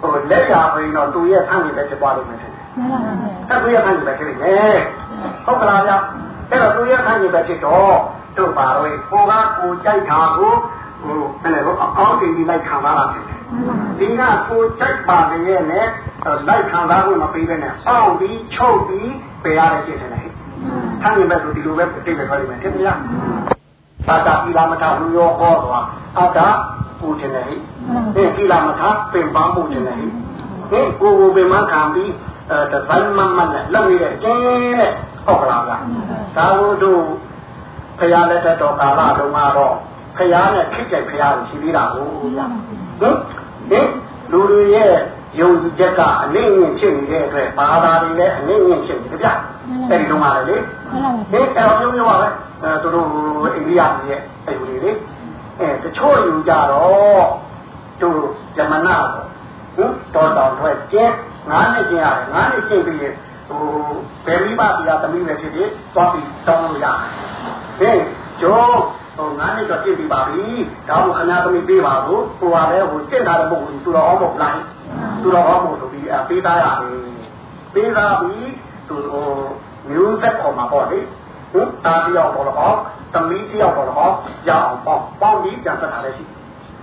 ဟိုလက်ရဘင်းတော့သူရဲ့ဆန့်ကျင်ပဲဖြစ်သွားလိမ့်မယ်ထင်တယ်မှန်ပါပါအဲ့သူရဲ့ဆန့်ကျင်ပဲဖြစ်နေမယ်ဟုတ်ကလားဗျာအဲ့တော့သူရဲ့ဆန့်ကျင်ပဲဖြစ်တော့တို့ပါတော့ကိုကကိုကြိုက်တာကိုဟိုဘယ်လိုအကောင်းတင်ပြီးလိုက်ခံလာတာဖြစ်တယ် ဒီကကိုကြိုက်ပါလေရဲ့နဲ့လိုက်ခံစားဖို့မပေးဘဲနဲ့အောက်ပြီးချုပ်ပြီးပယ်ရတဲ့ဖြစ်တယ်လေ။ထားရင်ပဲဆိုဒီလိုပဲတိတ်ပဲထွက်နေမယ်ထင်မလား။သာတာပြည်လာမထလူရောဟောသွားအတာပူတယ်လေ။ဒီပြည်လာမထပင်ပန်းပူတယ်လေ။ဒီကိုကိုပင်မခံပြီးအဲတပိုင်းမမနဲ့လောက်ရတဲ့ကျင်းတဲ့ဟုတ်ကလားဗျာ။သာဝတ္ထုဖရာလက်ထက်တော်ကာလတုန်းကတော့ဖရာနဲ့ခိကြိုက်ဖရာကိုရှိသေးတာဟုတ်ဗျာ။ဟင် ဟင်လူတွေရဲ့ယုံကြည်ချက်ကအနည်းငယ်ဖြစ်နေတဲ့အတွက်ဘာသာတွေလည်းအနည်းငယ်ဖြစ်နေကြဗျ။အဲဒီတုန်းကလေမှန်ပါပါဒီအဲ့တော့မျိုးမျိုးပါပဲအဲသူတို့အိန္ဒိယပြည်ရဲ့အယူတွေလေအဲတချို့ယူကြတော့သူဇမနာပေါ့ဟင်တော်တော်ထွက်ကျင်းငါးနှစ်ကျင်းရတယ်ငါးနှစ်ကျင်းပြီးဟိုဘယ်မိဘပြည်ကသမီးပဲဖြစ်ဖြစ်သွားပြီးတောင်းလို့ရတယ်ဟင်ကျိုး ဟိုငါးနှစ်တော့ပြည့်ပြီပါပြီဒါမှခဏသမီးပေးပါဘူးဟိုပါလဲဟိုကျင့်တာတဲ့ပုဂ္ဂိုလ်သူတော်အောင်မဟုတ်လားသူတော်အောင်မဟုတ်ဆိုပြီးအပေးသားရတယ်ပေးသားပြီးသူဟိုမျိုးသက်ပေါ်မှာပေါ့လေဟင်တာတယောက်ပေါ်တော့သမီးတယောက်ပေါ်တော့ရအောင်ပေါ့ပေါင်းပြီးပြန်ဆက်တာလည်းရှိ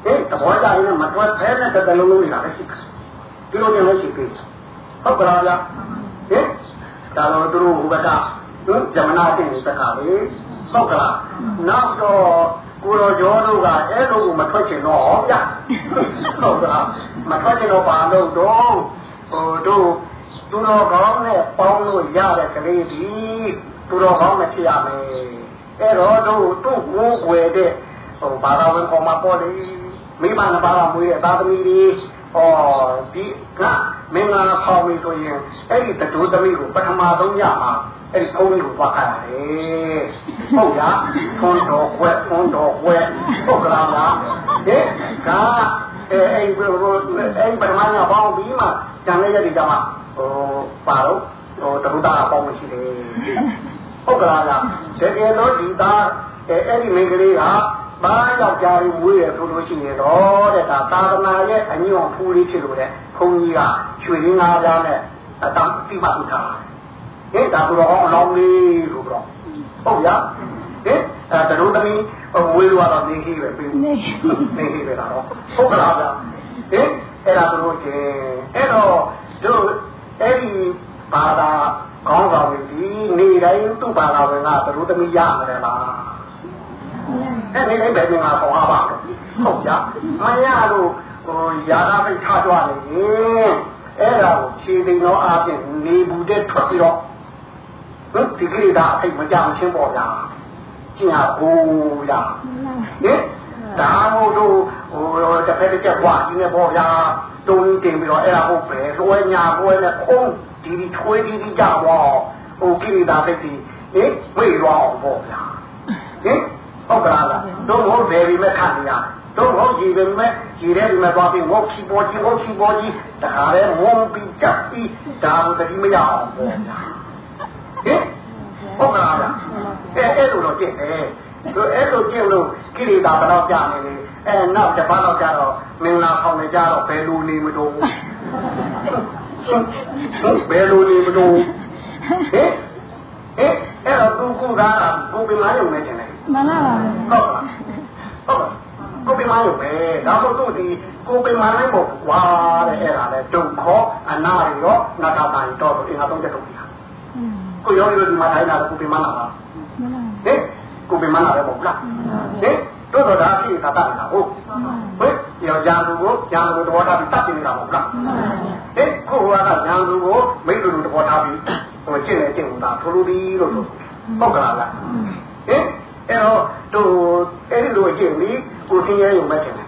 ဟင်သဘောကျရင်မတွက်ဖဲနဲ့တစ်လုံးလုံးနေတာလည်းရှိဒီလိုမျိုးလည်းရှိပြီဟုတ်ကလားဗျာဟင်ဒါတော့သူတို့ဟိုဘက်ကဟင်ဇမနာတင်စကားလေ ဟုတ်ကလားနောက်တော့ကိုရောကျော်တို့ကအဲ့လိုကိုမထွက်ချင်တော့ဟောဗျာဟုတ်ကလားမထွက်ချင်တော့ပါလို့တော့ဟိုတို့သူတော်ကောင်းနဲ့ပေါင်းလို့ရတဲ့ကလေးဒီသူတော်ကောင်းနဲ့ဖြစ်ရမယ်အဲ့တော့တို့တို့ကိုယ်ွယ်တဲ့ဟိုဘာသာဝင်ပေါ်မှာပေါ်လေမိမနှစ်ပါးကမွေးတဲ့သာသမီတွေဩဒီကမင်္ဂလာခေါ်ပြီးဆိုရင်အဲ့ဒီတူသမီးကိုပထမဆုံးရမှာ အဲ့ဒီဘုန်းကြီးကိုသွားခိုင်းရတယ်ဟုတ်လားဖွန်းတော်ဝဲဖွန်းတော်ဝဲဟုတ်ကလားလားဟဲ့ကအဲအဲ့ဘို့အဲ့ပထမကပေါင်းပြီးမှကျန်တဲ့ရက်တွေကျမှဟိုပါတော့ဟိုတရုတာပေါင်းမရှိတယ်ဟုတ်ကလားလားတကယ်လို့ဒီသားအဲအဲ့ဒီမိန်းကလေးကဘာယောက်ျားလေးမွေးရဆိုလို့ရှိရင်တော့တဲ့ဒါသာသနာရဲ့အညွန့်ဖူးလေးဖြစ်လို့တဲ့ဖဘုန်းကြီးကရွှေရင်းငါးပြားနဲ့အတမ်းပြီးမှထုတ်ထား ဟင်ဒါဆိုတော့အလောင်းလေးလို့ပြောဟုတ်ရဟင်အဲတို့သမီးဝေးလို့တော့နေကြီးပဲပြီးနေကြီးပဲတော့ဟုတ်ကလားဗျဟင်အဲ့ဒါတို့ချင်းအဲ့တော့တို့အဲ့ဒီဘာသာကောင်းဆောင်ဒီနေတိုင်းသူ့ဘာသာဝင်ကတို့သမီးရမယ်လားအဲ့ဒီလည်းဘယ်မှာပေါ်ပါပါဟုတ်ကြမရလို့ဟိုယာနာပိတ်ထားကြနေရင်အဲ့ဒါကိုခြေသိမ်းသောအပြင်နေဘူးတဲ့ထွက်ပြီးတော့ ဟင်ဒီကိစ္စအိတ်မကြမချင်းပေါ်ကြကျင်ဟာကိုရဟင်ဒါမို့တို့ဟိုတစ်ဖက်တစ်ချက်ဝါဒီနဲ့ပေါ်ကြတုံးတင်ပြီးတော့အဲ့ဒါဟုတ်ပဲလွှဲညာလွှဲနဲ့ခုံးဒီဒီထွေးဒီဒီကြတော့ဟိုကိရိတာစိတ်ဒီဟင်ဝေ့ရောအောင်ပေါ့ဗျာဟင်ဟုတ်ကလားတို့ဘုံဘယ်ပြီးမဲ့ခံရတို့ဘုံကြည့်ပြီးမဲ့ကြည့်တယ်ဒီမဲ့သွားပြီးဝေါချီပေါ်ကြီးဝေါချီပေါ်ကြီးတခါလဲမုံပြီးကြပ်ပြီးဒါမှတတိမရအောင်ပေါ့ဗျာ ဟင်ဟုတ်ကလားဗျာအဲအဲ့လိုတော့ကြည့်တယ်တို့အဲ့လိုကြည့်လို့ကိရိတာဘယ်တော့ကြာနေလဲအဲနောက်တစ်ပတ်တော့ကြာတော့မင်္ဂလာဆောင်နေကြတော့ဘယ်လိုနေမလို့ဘယ်လိုနေမလို့ဟဲ့ဟဲ့အဲ့တော့သူခုသားကိုပင်မရုံနဲ့ကျင်တယ်မှန်လားပါဟုတ်လားဟုတ်လားကိုပင်မရုံပဲဒါဆိုသူဒီကိုပင်မလည်းမဟုတ်ကွာတဲ့အဲ့ဒါလဲဒုက္ခအနာရောနာတာတိုင်တော့အင်္ဂါသုံးချက်ထုတ်ပြတာ ကိုရောရောဒီမှာတိုင်းလာကိုပင်မလာပါဟဲ့ကိုပင်မလာပဲမဟုတ်လားဟဲ့တို့တော့ဒါရှိတာတာတာဟုတ်ဟဲ့ရောရာလူကိုရာလူတော်တာပြီးတတ်နေနေတာမဟုတ်လားဟဲ့ကိုကရာလူကိုမိတ်လူလူတော်ထားပြီးဟိုကျင့်နေကျင့်တာထိုလူဒီလို့ဆိုဟုတ်ကလားဟဲ့အဲ့တော့တို့အဲ့ဒီလိုကျင့်ပြီးကိုသင်ရဲရုံပဲထင်တယ်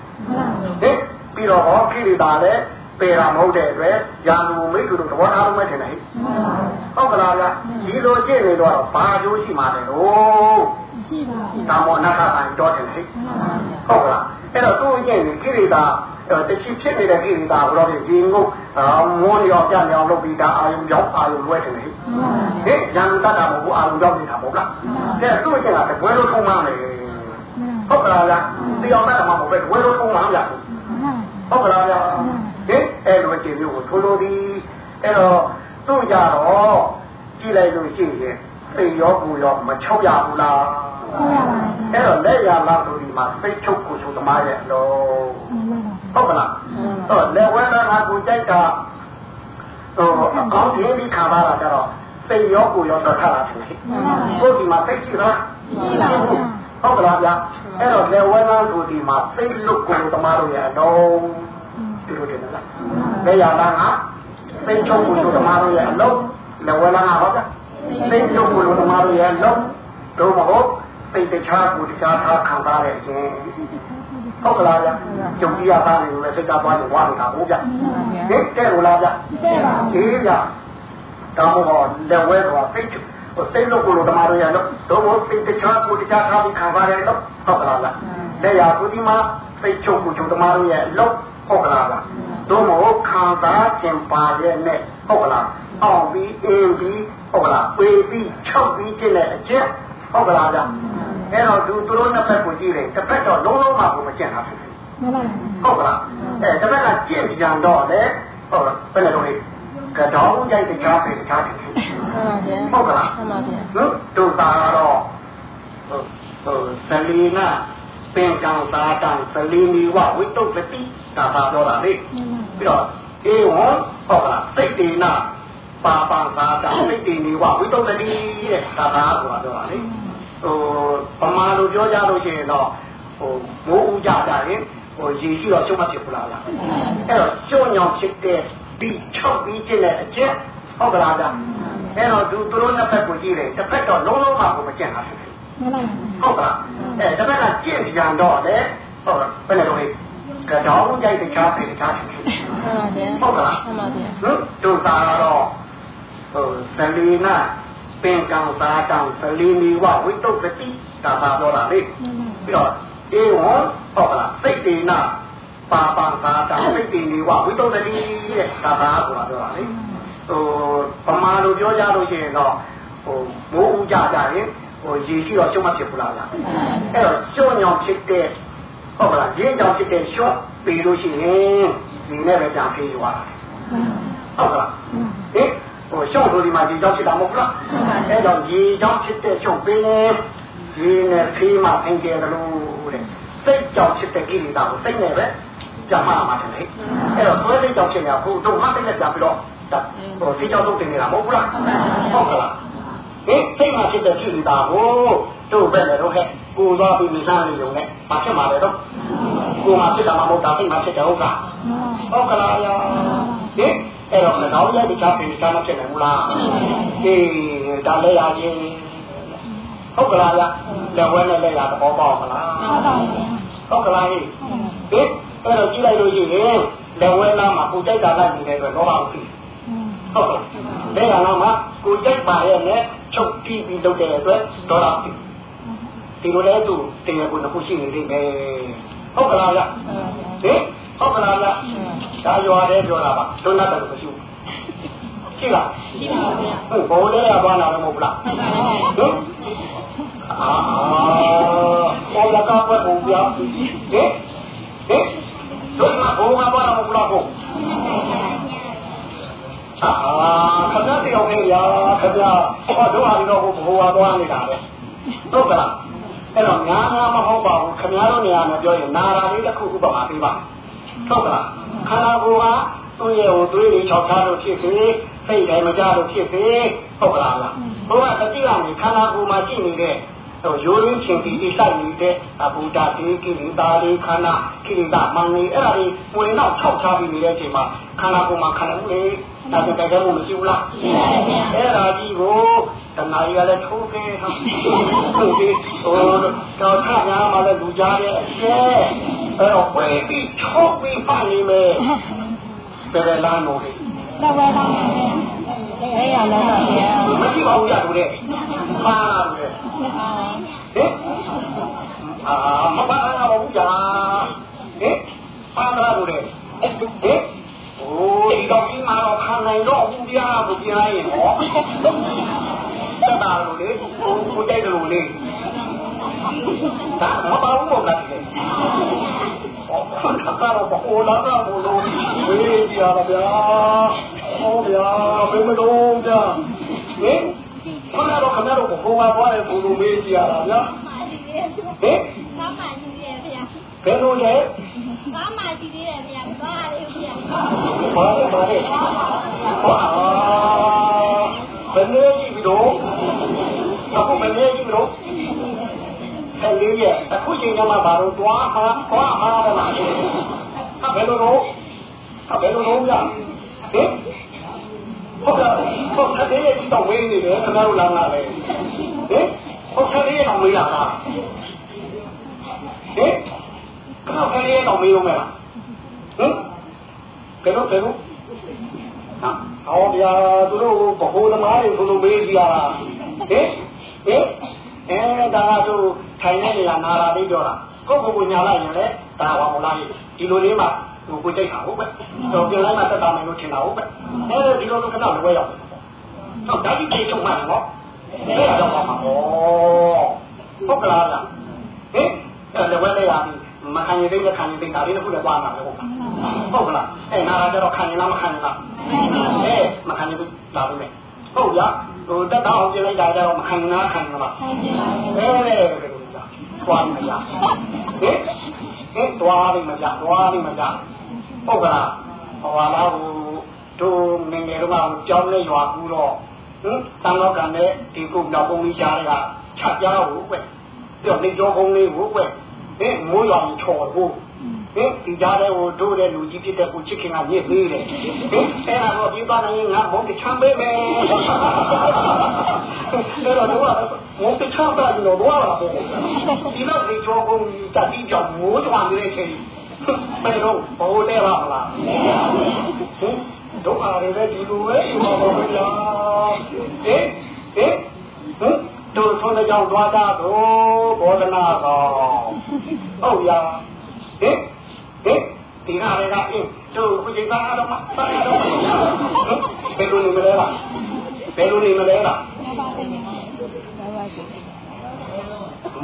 ဟဲ့ပြီးတော့ဟောခိရိတာလည်း ပေတာမဟုတ်တဲ့အတွက်ရာလူမိတ်လူလူတော်ထားလို့မထင်နိုင်ဟုတ်ကလားဗျဒီလိုကျင့်နေတော့ဘာကျိုးရှိမှာလဲလို့ရှိပါဘူးသာမောနာခအန်တော်တယ်ဟဲ့ဟုတ်ကလားအဲ့တော့သူ့ရဲ့ကိရိတာတချိဖြစ်နေတဲ့ကိရိတာဘလို့ဒီငုတ်မွန်းရောပြမြောင်လုပ်ပြီးဒါအာယုံကြောင်းအာယုံလွဲတယ်ဟဲ့ဟဲ့ဉာဏ်တတ်တာမဟုတ်အာယုံကြောင်းနေတာမဟုတ်လားတဲ့သူ့ရဲ့ကတပွဲလို့ထုံးမှမယ်ဟုတ်ကလားဗျတရားတတ်တာမဟုတ်ပဲတပွဲလို့ထုံးမှဗျဟုတ်ကလားဗျဟဲ့ အဲ့လိုကြည့်မျိုးကိုထိုးလို့ဒီအဲ့တော့သူ့ကြတော့ကြည့်လိုက်လို့ရှိရင်စိတ်ရောကိုယ်ရောမချုပ်ရဘူးလားဟုတ်ပါပါအဲ့တော့လက်ရလာဆိုဒီမှာစိတ်ချုပ်ကိုချုပ်သမားရဲ့အလုံးဟုတ်ကလားဟုတ်လက်ဝဲသားကကိုကြိုက်တာဟိုအကောင်းကြီးပြီးခါပါတာကြတော့စိတ်ရောကိုယ်ရောတော့ထားတာဖြစ်ဟုတ်ပါပါကိုဒီမှာစိတ်ရှိလားရှိပါဘူးဟုတ်ကလားဗျအဲ့တော့လက်ဝဲသားဆိုဒီမှာစိတ်လွတ်ကိုသမားတို့ရဲ့အလုံး ဒီလိုတယ်လားလက်ရလာကစိတ်ချုပ်ကိုချုပ်သမားတို့ရဲ့အလုံးလက်ဝဲသားကဟုတ်ကဲ့စိတ်ချုပ်ကိုသမားတို့ရဲ့အလုံးတို့မဟုတ်စိတ်တခြားကိုတခြားထားခံစားရခြင်းဟုတ်ကလားဗျကြုံကြရသားတွေလည်းစိတ်ကသွားနေဝါနေတာဟုတ်ဗျဟင်တဲ့လို့လားဗျတဲ့ပါဘူးဒီဗျဒါမှမဟုတ်လက်ဝဲတော့စိတ်ဟိုစိတ်လို့ကိုလိုတမားတို့ရတော့တော့ဘစိတ်တခြားကိုတခြားထားပြီးခံစားရတယ်တော့ဟုတ်ကလားဗျလက်ရကိုဒီမှာစိတ်ချုပ်ကိုချုပ်တမားတို့ရဲ့လောက် ဟုတ်ကလားဗျတော့မဟုတ်ခံစားခြင်းပါရဲ့နဲ့ဟုတ်ကလားအောင်ပြီးအင်းပြီးဟုတ်ကလားပေပြီးချုပ်ပြီးခြင်းနဲ့အကျင့်ဟုတ်ကလားဗျအဲ့တော့သူသူတို့နှစ်ဖက်ကိုကြည့်တယ်တစ်ဖက်တော့လုံးလုံးမှကိုမကျင့်တာဖြစ်တယ်မှန်ပါပါဟုတ်ကလားအဲတစ်ဖက်ကကြင့်ကြံတော့လေဟုတ်လားဘယ်လိုလဲကတောင်းကြိုက်တခြားပဲတခြားတယ်ဟုတ်ပါဗျာဟုတ်ကလားမှန်ပါဗျာနော်တို့သာတော့ဟိုဟိုသလီနာ ပင်ကံသာတံသလီမီဝဝိတုပတိဒါပါတော့တာလေပြီးတော့အေဝံဟုတ်ကလားစိတ်တေနာပါပံသာတံစိတ်တေနီဝဝိတုပတိတဲ့ဒါပါဆိုတာတော့တာလေဟိုပမာလိုပြောကြလို့ရှိရင်တော့ဟိုမိုးဦးကြကြရင်ဟိုရေရှိတော့ရှုံးမဖြစ်ဘူးလားလားအဲ့တော့ရှုံးညောင်ဖြစ်တဲ့ဒီ6ပြီးကျင့်တဲ့အကျင့်ဟုတ်ကလားဗျအဲ့တော့သူသူတို့နှစ်ဖက်ကိုကြည့်တယ်တစ်ဖက်တော့လုံးလုံးမှကိုမကျင့်တာဖြစ်တယ်မှန်ပါပါ ဟုတ်ကလားအဲတစ်ဖက်ကကြင့်ပြန်တော့လေဟုတ်ဘယ်နဲ့တော့လေကတောင်းကြိုက်တခြားပဲတခြားဖြစ်ဖြစ်မှန်ပါဗျာဟုတ်ကလားမှန်ပါဗျာဟင်တို့သာတော့ဟိုသလီနာပင်ကံသာတံသလီမီဝဝိတုပတိဒါပါပြောတာလေပြီးတော့အေဝံဟုတ်ကလားစိတ်တေနာပါပံသာတံစိတ်တေနီဝဝိတုပတိတဲ့ဒါပါဆိုတာပြောတာလေဟိုပမာလိုပြောကြလို့ရှိရင်တော့ဟိုမိုးဦးကြကြရင် ဟိုရေရှိတော့ရှုံးမဖြစ်ဘူးလားလားအဲ့တော့ရှုံးညောင်ဖြစ်တဲ့ဟုတ်ကလားရင်းကြောင်ဖြစ်တဲ့ရှော့ပေလို့ရှိရင်ဒီနဲ့ပဲကြာပြေးသွားတာဟုတ်ကလားဟင်ဟိုရှုံဆိုဒီမှာဒီကြောင့်ဖြစ်တာမဟုတ်လားအဲတော့ဒီကြောင့်ဖြစ်တဲ့ရှုံပင်ဒီနဲ့ဖေးမှအင်ကျဲတယ်လို့တဲ့စိတ်ကြောင့်ဖြစ်တဲ့ကိလေသာကိုစိတ်နဲ့ပဲကြမှားမှာတယ်လေအဲ့တော့သွေးစိတ်ကြောင့်ဖြစ်နေတာကိုတို့မှစိတ်နဲ့ပြန်ပြီးတော့ဟိုစိတ်ကြောင့်တုတ်တင်နေတာမဟုတ်လားဟုတ်ကလား ဟင်စိတ်မှာဖြစ်တဲ့ကိလေသာကိုတို့ပဲလေတော့ဟဲ့ကိုသွားပြီးမိသားနေုံနဲ့မဖြစ်မှာလေတော့ကိုမှဖြစ်တာမဟုတ်တာစိတ်မှာဖြစ်တယ်ဟုတ်လားဟုတ်ကလားယာဟင်အဲ့တော့လည်းတော့လည်းဒီချားပြီးချားမဖြစ်နိုင်ဘူးလားအေးဒါလည်းရခြင်းဟုတ်ကလားယာလက်ဝဲနဲ့လက်ရသဘောပေါက်မလားဟုတ်ကလားဟိဟင်အဲ့တော့ကြည့်လိုက်လို့ရှိရင်လက်ဝဲနားမှာကိုကြိုက်တာလိုက်နေတဲ့အတွက်တော့ပါဘူး ဟုတ်ကဲ့လက်ရနားမှာကိုကြိုက်ပါရဲ့နဲ့ချုပ်ကြည့်ပြီးလုပ်တဲ့အတွက်တော့ပါဘူးဒီလိုလဲသူတရားကိုနှစ်ခုရှိနေသေးတယ်ဟုတ်ကလားဗျဟင်ဟုတ်ကလားဗျဒါရွာတယ်ပြောတာပါဒုနတ်တယ်မရှိဘူးရှိလားရှိပါဗျာဟုတ်ဘောလေးရသွားလာတော့မဟုတ်လားဟုတ်ပါဘူးဟင်အာဘောလကဘယ်ဘူးဗျာဟင်ဟင်ဒုနတ်ဘောကဘာလာမဟုတ်လားဟုတ် အာခဏတယောက်နဲ့ရာခဏဟောတော့အရင်တော့ဘိုးဘွားသွားနေတာပဲဟုတ်ကလားအဲ့တော့ငါးငါးမဟုတ်ပါဘူးခင်ဗျားတို့နေရာမှာပြောရင်နာရာလေးတစ်ခုဥပမာပေးပါဟုတ်ကလားခန္ဓာကိုယ်ကသူ့ရဲ့ဟိုသွေးတွေခြောက်ထားလို့ဖြစ်စေစိတ်တိုင်းမကြလို့ဖြစ်စေဟုတ်ကလားလားဘုရားတတိယမှာခန္ဓာကိုယ်မှာရှိနေတဲ့ဟို ရိုးရင်းချင်းပြီးအိဆိုင်နေတဲ့အဘူတာတေကိလေသာတွေခန္ဓာကိလေသာမန်နေအဲ့ဒါတွေဝင်တော့ခြောက်ထားပြီးနေတဲ့အချိန်မှာခန္ဓာကိုယ်မှာခန္ဓာဦးလေဒါကြတဲ့မှုမရှိဘူးလားရှိပါဗျာအဲ့ဒါကြီးကိုတဏှာကြီးကလည်းထိုးခဲ့ဟာဟုတ်ပြီဟိုတော့ခါညာမှာလည်းလူကြားတဲ့အကျဲအဲ့တော့ဝေးပြီးထုတ်ပြီးဖတ်နေမယ်ဘယ်လာလို့လဲလက်ဝဲလာတယ် အဲ့ရလည်းပါဗျာ မရှိပါဘူးရလို့တဲ့ပါလို့တဲ့ဟင်အာမပါနာဘူးကြာဟင်ပါလာလို့တဲ့ဟင်โอ้ยတော့ဒီမှာတော့ခံနိုင်တော့ဘူးဗျာကိုပြလိုက်ရင်ဟောတက်တာလို့လေကိုကိုတိုက်တယ်လို့လေဒါမပါဘူးပေါ့လားဒီဟောခါကတော့ဘိုးလာတော့ဘိုးလို့ဝေးပြရပါဗျာ ဟောဗျာဘယ်မလို့ဗျာဟင်ခါတော့ခါတော့ဘိုးကသွားတယ်ဘိုးလို့မေးကြရတာဗျာဟင်ကားမှကြည့်တယ်ဗျာဘယ်လိုလဲကားမှကြည့်တယ်ဗျာကားလေးဗျာဘာလဲဘာလဲဟောဘယ်လိုကြည့်ပြီးတော့အခုဘယ်လိုကြည့်ပြီးတော့အဲ့လေးရဲ့အခုချိန်ကမှဘာလို့တွားဟာတွားဟာတယ်လားဘယ်လိုတော့ဘယ်လိုတော့ဗျာဟင်ဟုတ်ကဲ့ဟုတ်ကဲ့ရဲ့ဒီ တော့ဝေးနေတယ်ခင်ဗျားတို့လာလာပဲဟင်ဟုတ်ကဲ့ရဲ့တော့ဝေးလာတာဟင်ကောက်ကလေးတော့မေးဦးမယ်လားဟင်ကဲတော့ကဲတော့ဟာဟောဗျာသူတို့ဘဘိုးသမားတွေဘုလိုမေးကြရတာဟင်ဟင်အဲဒါတို့ထိုင်နေနေရနာလာလေးပြောတာကိုယ့်ဘုံညာလိုက်ရင်လေဒါဟောမလားဒီလိုလေးမှဟိုကိုကြိတ်တာဟုတ်ပဲတော့ပြန်လိုက်မှတက်တာမယ်လို့ထင်တာဟုတ်ပဲအဲဒီလိုလိုခဏလွယ်ရောက် တော့ဒါကြီးပြေချုံမှန်တော့အဲဒါတော့မှာဟောဟုတ်ကလားဟင်အဲ့လည်းဝဲလေးရပြီမခံရသေးမခံရသေးဒါလေးတစ်ခုလည်းသွားမှာပဲဟုတ်လားဟုတ်ကလားအဲ့နာလာကြတော့ခံရလားမခံရလားအဲမခံရဘူးလာဘူးလေဟုတ်ရဟိုတက်တော့အောင်ပြလိုက်တာကြတော့မခံနာခံရလားအဲသွားမရဟင်ဟင်သွားလိမ့်မကြသွားလိမ့်မကြဟုတ်ကလားဟောလာဟိုတို့ငငယ်တော့ကြောင်းလေးရွာကူတော့ ဟင်တန်တော့ကံနဲ့ဒီကုနောက်ပုံလေးရှားတွေကချက်ကြားဖို့ပဲပြောနေကြောကုန်းလေးကိုပဲဟင်မိုးရွာချော်ဖို့ဟင်ဒီကြားထဲကိုတို့တဲ့လူကြီးဖြစ်တဲ့ကိုချစ်ခင်ကညစ်သေးတယ်ဟင်အဲ့ဒါတော့ဒီပါနိုင်ငါဘုံတချမ်းပေးမယ်အဲ့တော့တော့ဘုံတချမ်းပါလို့တော့လာပဲဒီတော့ဒီကြောကုန်းတတိကြောင့်မိုးရွာနေတဲ့ချိန်ဘယ်တော့ဘိုးလဲပါမလားဟင် တို့အားရတဲ့ဒီလိုပဲဒီမှာပါဗျာဟင်ဟင်ဟင်တို့ဆုံးတဲ့ကြောင့်သွားတာတို့ဘောဓနာကောင်ဟုတ်ရဟင်ဟင်ဒီနာရကအင်းတို့ခုချိန်သားတော့မပါတော့ဘယ်လိုနေမလဲလားဘယ်လိုနေမလဲလား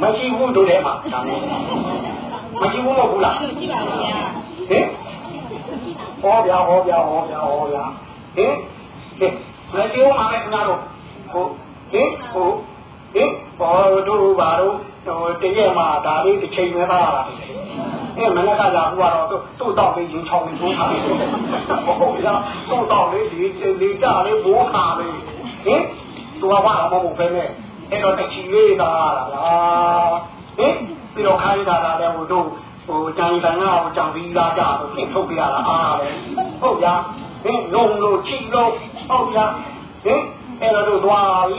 မရှိဘူးတို့ထဲမှာဒါနဲ့မရှိဘူးမဟုတ်ဘူးလားကြည့်ပါဗျာဟင် ဟဟောဗျာဟောဗျာဟောဗျာဟောဗျာဟင်ဟင်မပြောမှလည်းခင်ဗျားတို့ဟိုဟင်ဟိုဟင်ဘောတို့ဘာတို့ဟိုတရက်မှဒါလေးတစ်ချိန်ပဲပါလာတယ်အဲမနက်ကလာဟိုကတော့သူ့တော့လေးရင်ချောင်းပြီးဘိုးခါလေးဟုတ်ဗျာသူ့တော့လေးဒီဒီကြလေးဘိုးခါလေးဟင်သူကဘာမှမဟုတ်ပဲနဲ့အဲ့တော့တချီလေးသာလာလားဟင်ပြီးတော့ခိုင်းတာလည်းဟိုတို့ ဟိုကြံတန်ကဟိုကြံပြီးလာကြတော့ပြင်ထုတ်ပြရတာအားပဲဟုတ်ဗျာဟင်လုံလို့ချီလို့ဟုတ်ဗျာဟင်အဲ့တော့တို့သွားပြီ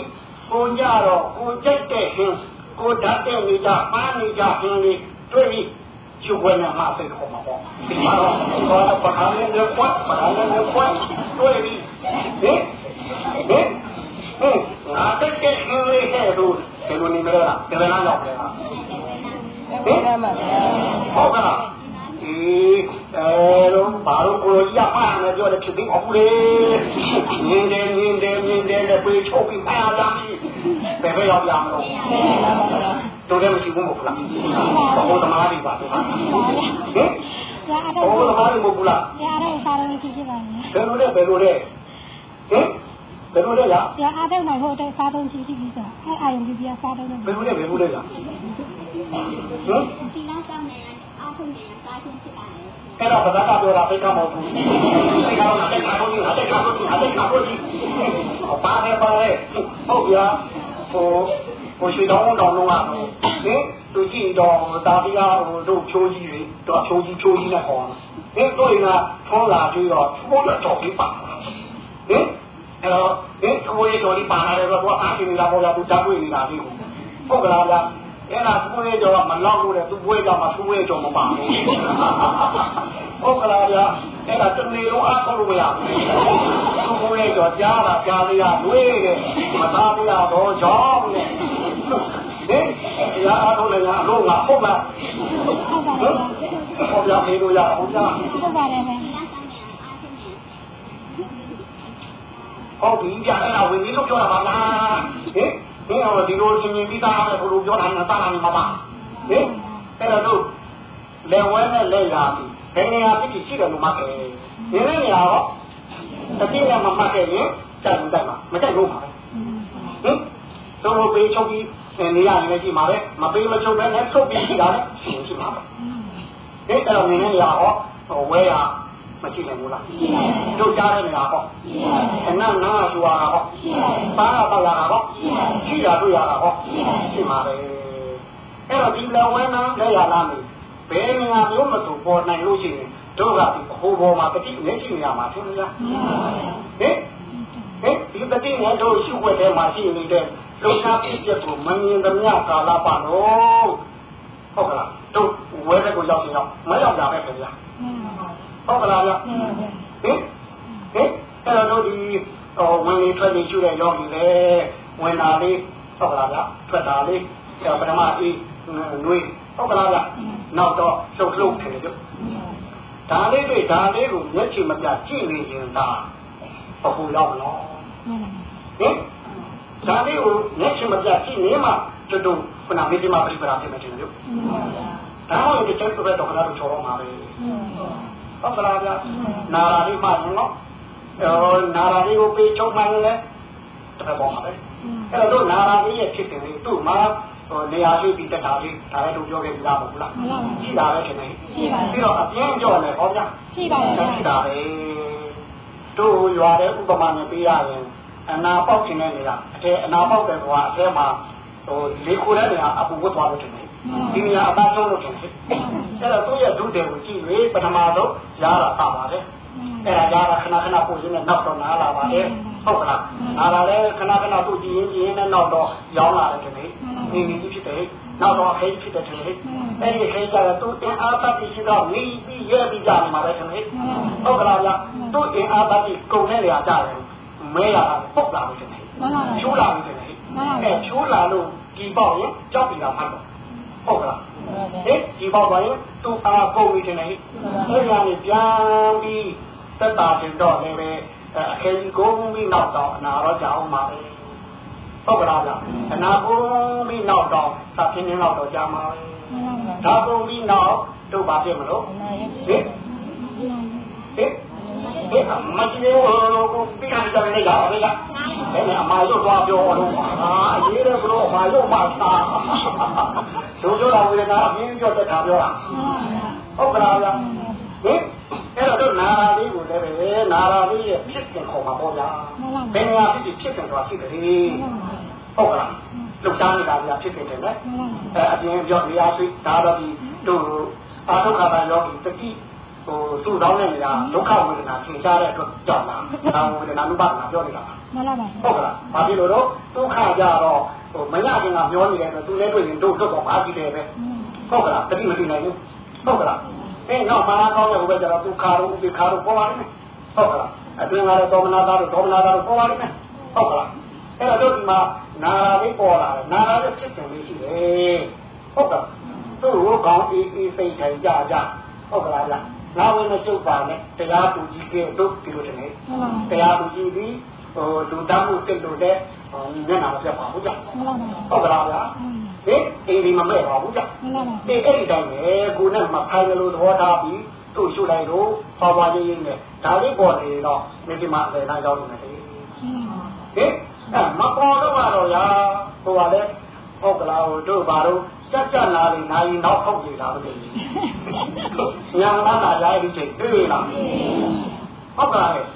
ကိုကြတော့ကိုကြိုက်တဲ့ဟင်းကိုဓာတ်တဲ့နေကြပန်းနေကြဟင်းလေးတွေ့ပြီကျုပ်ဝဲနဲ့မှသိခေါ်မှာပေါ့ဒီမှာတော့တော့ပခါလေးနဲ့ပွတ်ပခါလေးနဲ့ပွတ်တွေ့ပြီဟင်ဟင်ဟင်ငါတက်တဲ့ဟင်းလေးဟဲ့လို့ဒီလိုနေမလားဒီလိုလားတော့ လေဟာဟုတ်ကဲ့ပါဗျာဟုတ်ကဲ့ဒီအဲတော့ဘာလို့ကိုရပါမယ်ပြောတယ်ဖြစ်ပြီးအခုလေနင်းတယ်နင်းတယ်နင်းတယ်လည်းပြေချုပ်ပြီးပါရလာပြီဘယ်ပဲရောက်ရမလို့ဟုတ်ပါပါဗျာတို့လည်းမရှိဘူးမဟုတ်လားဘုရားသမားတွေပါတို့ဟာဟင်ရာအဘတော့ုရားသမားတွေမဟုတ်လားရာတော့စားလို့ဖြစ်ဖြစ်ပါမယ်ဘယ်လိုလဲဘယ်လိုလဲဟင်ဘယ်လိုလဲလားရာအတော့နိုင်ဖို့အတွက်စားတော့ရှိရှိပြီးဆိုအဲအာယုံပြပြစားတော့တယ်ဘယ်လိုလဲဘယ်လိုလဲလား ဟင်ဒီလောက်ဆောင်နေအားထုတ်နေစားချင်းဖြစ်ပါလေအဲ့တော့ဘာသာပြောတာသိကမဟုတ်ဘူးသိကတော့အတက်ခါလို့အတက်ခါလို့အတက်ခါလို့ဘာလဲပါလဲဟုတ်ပြဟိုဟိုရွှေတောင်းတောင်းလုံးကဟင်သူကြည့်တော့ဒါတရားဟိုတို့ချိုးကြီးတွေတော့ချိုးကြီးချိုးကြီးနဲ့ဟောဟင်တို့ရင်ကထောလာကြည့်တော့ဘုရားတော်ပြီးပါဟင်အဲ့တော့ဟင်ကိုယ်တော်ဒီပါလာတယ်တော့သူအားရှင်နေတာပေါ်လာသူကြားတွေ့နေတာလေးကိုဟုတ်ကလားဗျာ အဲ့ဒါသူ့ရဲ့ကြောမလောက်လို့တဲ့သူ့ဘွဲကြောမှာသူ့ရဲ့ကြောမပါဘူးဟုတ်ကလားဗျာအဲ့ဒါတနေ့လုံးအားထုတ်လို့မရဘူးသူ့ဘွဲကြောကြားတာကြားလေးရလွေးတယ်မသားပြတော့ကြောင်းနဲ့ဟင်တရားအားထုတ်လည်းငါအလို့ငါဟုတ်လားဟုတ်ပါဟတင်ယ်ဟောပြမေးလို့ရအောင်ကြားဟုတ်ပါတယ်ဗျာဟုတ်ပြီဗျအဲ့ဒါဝင်ပြီးလို့ပြောတာပါလားဟ င်ဟင်ဟောဒီလိုရှင်ရှင်ပြီးသားပဲဘုလိုပြောတာနဲ့သားတာနဲ့မပါဟင်အဲ့တော့တို့လက်ဝဲနဲ့လက်ရာပြီးဘယ်နေရာဖြစ်ဖြစ်ရှိတယ်လို့မှတ်တယ်ဒီနေရာတော့တတိယမမှတ်ခဲ့ရင်တက်ဘူးတက်မှာမတက်လို့ပါပဲဟင်တို့လိုပေးချုပ်ပြီးနေရာနေရှိမှာပဲမပေးမချုပ်ပဲနဲ့ချုပ်ပြီးရှိတာလည်းရှိရှိမှာပဲဟင်အဲ့တော့နေနေရာဟောဟိုဝဲရ မရှိနိုင်ဘူးလားတို့ကြားတဲ့နေရာဟောအနနာဆိုရတာဟောပါရပါရတာဟောရှိရတွေ့ရတာဟောရှိမှာပဲအဲ့တော့ဒီလဝဲနာလဲရလာမယ်ဘယ်နေရာမျိုးမတူပေါ်နိုင်လို့ရှိရင်တို့ကဒီဟိုပေါ်မှာတတိနဲ့ရှိနေရမှာသူများဟင်ဟင်ဒီတတိနဲ့တို့ရှိွက်ထဲမှာရှိနေတဲ့လုံခြားပြည့်ချက်ကိုမမြင်သမျှကာလပါလို့ဟုတ်ကလားတို့ဝဲတဲ့ကိုရောက်ရင်ရောက်မရောက်ကြပဲခင်ဗျာ ဟုတ်ကလားဗျဟင်ဟင်အဲ့တော့တို့ဒီဟိုဝင်လေထွက်လေရှုတဲ့ယောဂီလေဝင်လာလေးဟုတ်ကလားဗျထွက်တာလေးပထမအေးနွေးဟုတ်ကလားဗျနောက်တော့လှုပ်လှုပ်တယ်ကြဒါလေးတွေဒါလေးကိုမျက်ခြေမပြကြည့်နေရင်သာအခုရောက်တော့ဟင်ဒါလေးကိုမျက်ခြေမပြကြည့်နေမှကျွတ်တို့ခုနမေတ္တာပရိပရာဖြစ်မယ်တင်ကြဒါမှမဟုတ်တဲ့ကျက်တော့ခဏတော့ချောတော့မှာပဲ ဟုတ်ကလားဗျနာရာလေးမှရင်တော့အော်နာရာလေးကိုပေးချုပ်မှလည်းတစ်ပေါ်မှာပဲအဲ့တော့နာရာလေးရဲ့ဖြစ်တယ်လေသူ့မှာဟိုနေရာလေးပြီးတက်တာလေးဒါလည်းတို့ပြောခဲ့ပြီလားမဟုတ်လားရှိတာပဲထင်တယ်ပြီးတော့အပြင်းကြော်နေဟောဗျာရှိပါတယ်ဗျာရှိတာပဲတို့ရွာတဲ့ဥပမာနဲ့ပေးရရင်အနာပေါက်ခြင်းတဲ့နေရာအထဲအနာပေါက်တဲ့ကွာအထဲမှာဟိုလေခိုတဲ့နေရာအပူဝတ်သွားလို့ထင်တယ် ဒီနေရာအသားဆုံးလို့ထင်တယ်အဲ့တော့သူ့ရဲ့ဒုတယ်ကိုကြည့်ပြီးပထမဆုံးရတာပါပါတယ်အဲ့ဒါရတာခဏခဏပို့ရင်းနဲ့နောက်တော့နားလာပါတယ်ဟုတ်ကလားနားလာလဲခဏခဏသူ့ကြည့်ရင်ကြည့်ရင်နဲ့နောက်တော့ရောင်းလာတယ်ထင်တယ်နေနေကြီးဖြစ်တယ်နောက်တော့ခေဖြစ်တယ်ထင်တယ်အဲ့ဒီခေကြတော့သူအင်အားပတ်ပြီးရှိတော့မိပြီးရဲပြီးကြနေမှာပဲထင်တယ်ဟုတ်ကလားဗျသူ့အင်အားပတ်ပြီးကုန်တဲ့နေရာကြတယ်မဲရတာပုတ်လာလို့ထင်တယ်မှန်ပါပါချိုးလာလို့ထင်တယ်အဲချိုးလာလို့ဒီပေါက်ရင်ကြောက်ပြီးတာမှတ်တော့ ဟုတ်ကလားဟဲ့ဒီပေါက်ပါရင်သူ့အားကုန်ပြီးထင်တယ်အဲ့ဒါနေပြန်ပြီးသက်တာတင်တော့လည်းပဲအခက်ကြီးကုန်ပြီးနောက်တော့အနာတော့ကြောင်းပါပဲဟုတ်ကလားဗျအနာကုန်ပြီးနောက်တော့သဖြင်းင်းနောက်တော့ကြာမှာပဲမှန်ပါပါဒါကုန်ပြီးနောက်တို့ပါပြမလို့အနာရဟင်ဟင်ဟဲ့မကြည့်ဘူးကိုပြီးခံကြတယ်လေလားဗျာအဲ့ဒါအမာရုပ်သွားပြောတော့အာအရေးတယ်ဘလို့အမာရုပ်မှသာဒု ပြောတာဝေဒနာအပြင်းပြောတတ်တာပြောတာဟုတ်ကလားဗျာဟင်အဲ့တော့နာရာလေးကိုလည်းပဲနာရာလေးရဲ့ဖြစ်ခင်ခေါ်မှာပေါ့ဗျာဘယ်နေရာဖြစ်ဖြစ်ခင်ဆိုတာရှိတယ်ဟုတ်ကလားလုံစားနေတာဗျာဖြစ်ခင်တယ်လေအဲအပြင်ပြောနေရာသိဒါတော့ဒီတို့အာဒုက္ခတာယောဂီတတိဟိုသူ့တောင်းတဲ့နေရာဒုက္ခဝေဒနာသင်ကြားတဲ့အတွက်ကြောက်တာဒါဝေဒနာနုပါဒနာပြောနေတာပါမှန်ပါပါဟုတ်ကလားဘာဖြစ်လို့တော့ဒုက္ခကြတော့ ဟိုမရခင်ကပြောနေတယ်ဆိုသူလည်းတွေ့ရင်တို့တို့တော့ဘာကြည့်တယ်ပဲဟုတ်ကလားတတိမသိနိုင်ဘူးဟုတ်ကလားအဲတော့မာကောင်းတဲ့ဘုရားကျတော့ဒုက္ခရောဥပိ္ပခါရောပေါ်လာတယ်ဟုတ်ကလားအတွင်းကတော့ဒေါမနာတာတို့ဒေါမနာတာတို့ပေါ်လာတယ်ဟုတ်ကလားအဲ့တော့ဒီမှာနာရာလေးပေါ်လာတယ်နာရာလေးဖြစ်တယ်လေးရှိတယ်ဟုတ်ကလားသူ့ကိုကောင်းအေးအေးစိတ်ထိုင်ကြကြဟုတ်ကလားဗျာနာဝင်မစုပ်ပါနဲ့တရားသူကြီးကဲတို့ဒီလိုတည်းမှန်ပါတရားသူကြီးဒီဟိုလူသားမှုစိတ်လို့တဲ့ မျက်နှာမပြတ်ပါဘူးကြာမှန်ပါပါဟုတ်ကလားဗျာဟင်အိမ်ဒီမမဲ့ပါဘူးကြာမှန်ပါပါဒီအဲ့ဒီတိုင်းပဲကိုနဲ့မခိုင်းလို့သဘောထားပြီးသူ့ရှုလိုက်တော့ပါပါလေးရင်းနဲ့ဒါလေးပေါ်နေတော့မိဒီမှာလည်းနိုင်ရောက်နေတယ်ဟင်အဲမပေါ်တော့တော့ရာဟိုပါလေဟုတ်ကလားဟိုတို့ဘာလို့စက်ကြနာလေးနိုင်နောက်ထုတ်နေတာမသိဘူးညာလာလာရိုက်ဒီချိန်တွေ့လားဟုတ်ကလားဟင်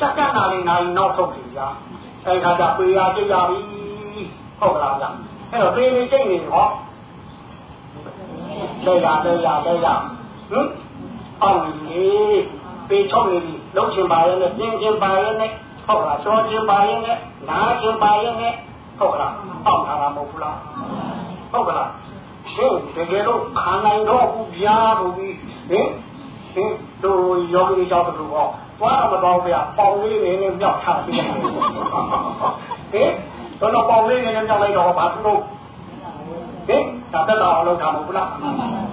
စက်ကြနာလေးနိုင်နောက်ထုတ်နေကြ အဲခါကျပေရပြရပြီဟုတ်ကလားဗျအဲ့တော့ပေနေချိန်နေဟောလဲရလဲရလဲရဟင်အောင်လေပေချောင်းနေပြီလုံးချင်ပါရဲ့နဲ့ပြင်းချင်ပါရဲ့နဲ့ဟုတ်လားချောချင်ပါရဲ့နဲ့နားချင်ပါရဲ့နဲ့ဟုတ်လားအောင်တာမဟုတ်ဘူးလားဟုတ်ကလားရှင်တကယ်တော့ခံနိုင်တော့ဘူးဗျာဘူးပြီးဟင်ဟင်တို့ယောဂီကြောင့်တို့ပေါ့ သွားတော့မတော်ဗျာပေါင်လေးနေနဲ့မြောက်ထားပြီးဟင်တော့ပေါင်လေးနေနဲ့မြောက်လိုက်တော့ဘာလို့ဟင်ဒါတက်တော့အောင်လုပ်တာမဟုတ်ဘူးလား